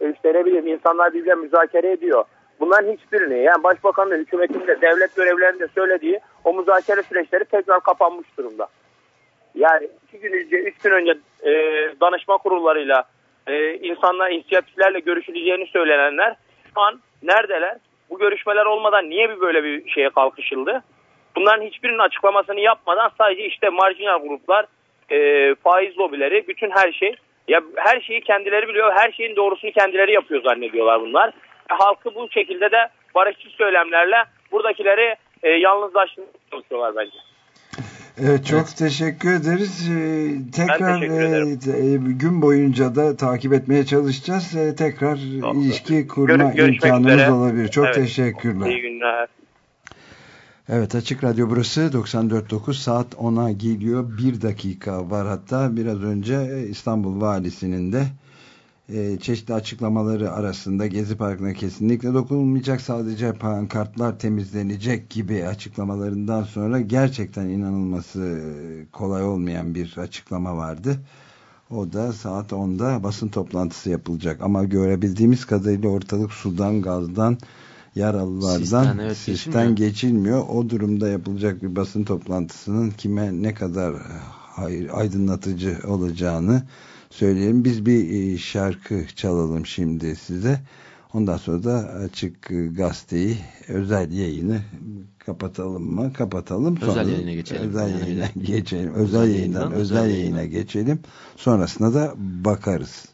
I: e, işte ne bileyim insanlar birbirine müzakere ediyor. Bunların hiçbirini yani başbakanın da hükümetin de devlet görevlilerinin de söylediği o müzakere süreçleri tekrar kapanmış durumda. Yani iki gün önce, üç gün önce e, danışma kurullarıyla e, insanlar inisiyatiflerle görüşüleceğini söylenenler şu an neredeler? Bu görüşmeler olmadan niye bir böyle bir şeye kalkışıldı? Bunların hiçbirinin açıklamasını yapmadan sadece işte marjinal gruplar, e, faiz lobileri, bütün her şey. Ya her şeyi kendileri biliyor, her şeyin doğrusunu kendileri yapıyor zannediyorlar bunlar. E, halkı bu şekilde de barışçı söylemlerle buradakileri e, yalnızlaştırmaya çalışıyorlar bence.
B: Evet, çok teşekkür ederiz. Ee, tekrar
I: teşekkür
B: e, e, gün boyunca da takip etmeye çalışacağız. E, tekrar ilişki kurma
I: görüşmek
B: imkanımız
I: üzere.
B: olabilir. Çok
I: Evet.
B: teşekkürler.
I: İyi günler.
B: Evet Açık Radyo burası 94.9 saat 10'a geliyor. Bir dakika var hatta biraz önce İstanbul Valisi'nin de e, çeşitli açıklamaları arasında Gezi Parkı'na kesinlikle dokunulmayacak sadece pankartlar temizlenecek gibi açıklamalarından sonra gerçekten inanılması e, kolay olmayan bir açıklama vardı. O da saat 10'da basın toplantısı yapılacak ama görebildiğimiz kadarıyla ortalık sudan gazdan yaralılardan
C: Sisten, evet,
B: sisten
C: geçilmiyor.
B: O durumda yapılacak bir basın toplantısının kime ne kadar hayır, aydınlatıcı olacağını söyleyelim. Biz bir e, şarkı çalalım şimdi size. Ondan sonra da açık e, gazeteyi özel yayını kapatalım mı? Kapatalım.
C: Özel
B: Sonra
C: yayına geçelim.
B: Özel yayına geçelim. Özel,
C: özel
B: yayından
C: yayından
B: özel,
C: özel
B: yayına. geçelim. Sonrasında da bakarız.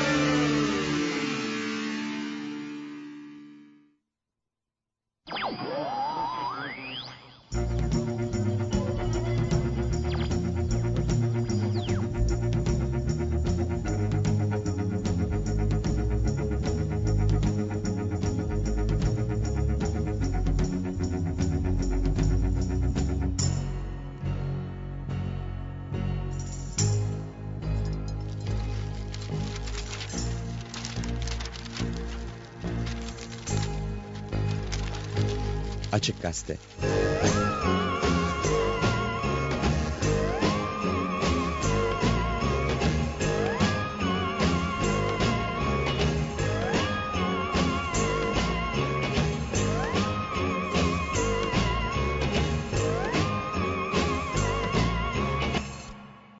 J: Gazete.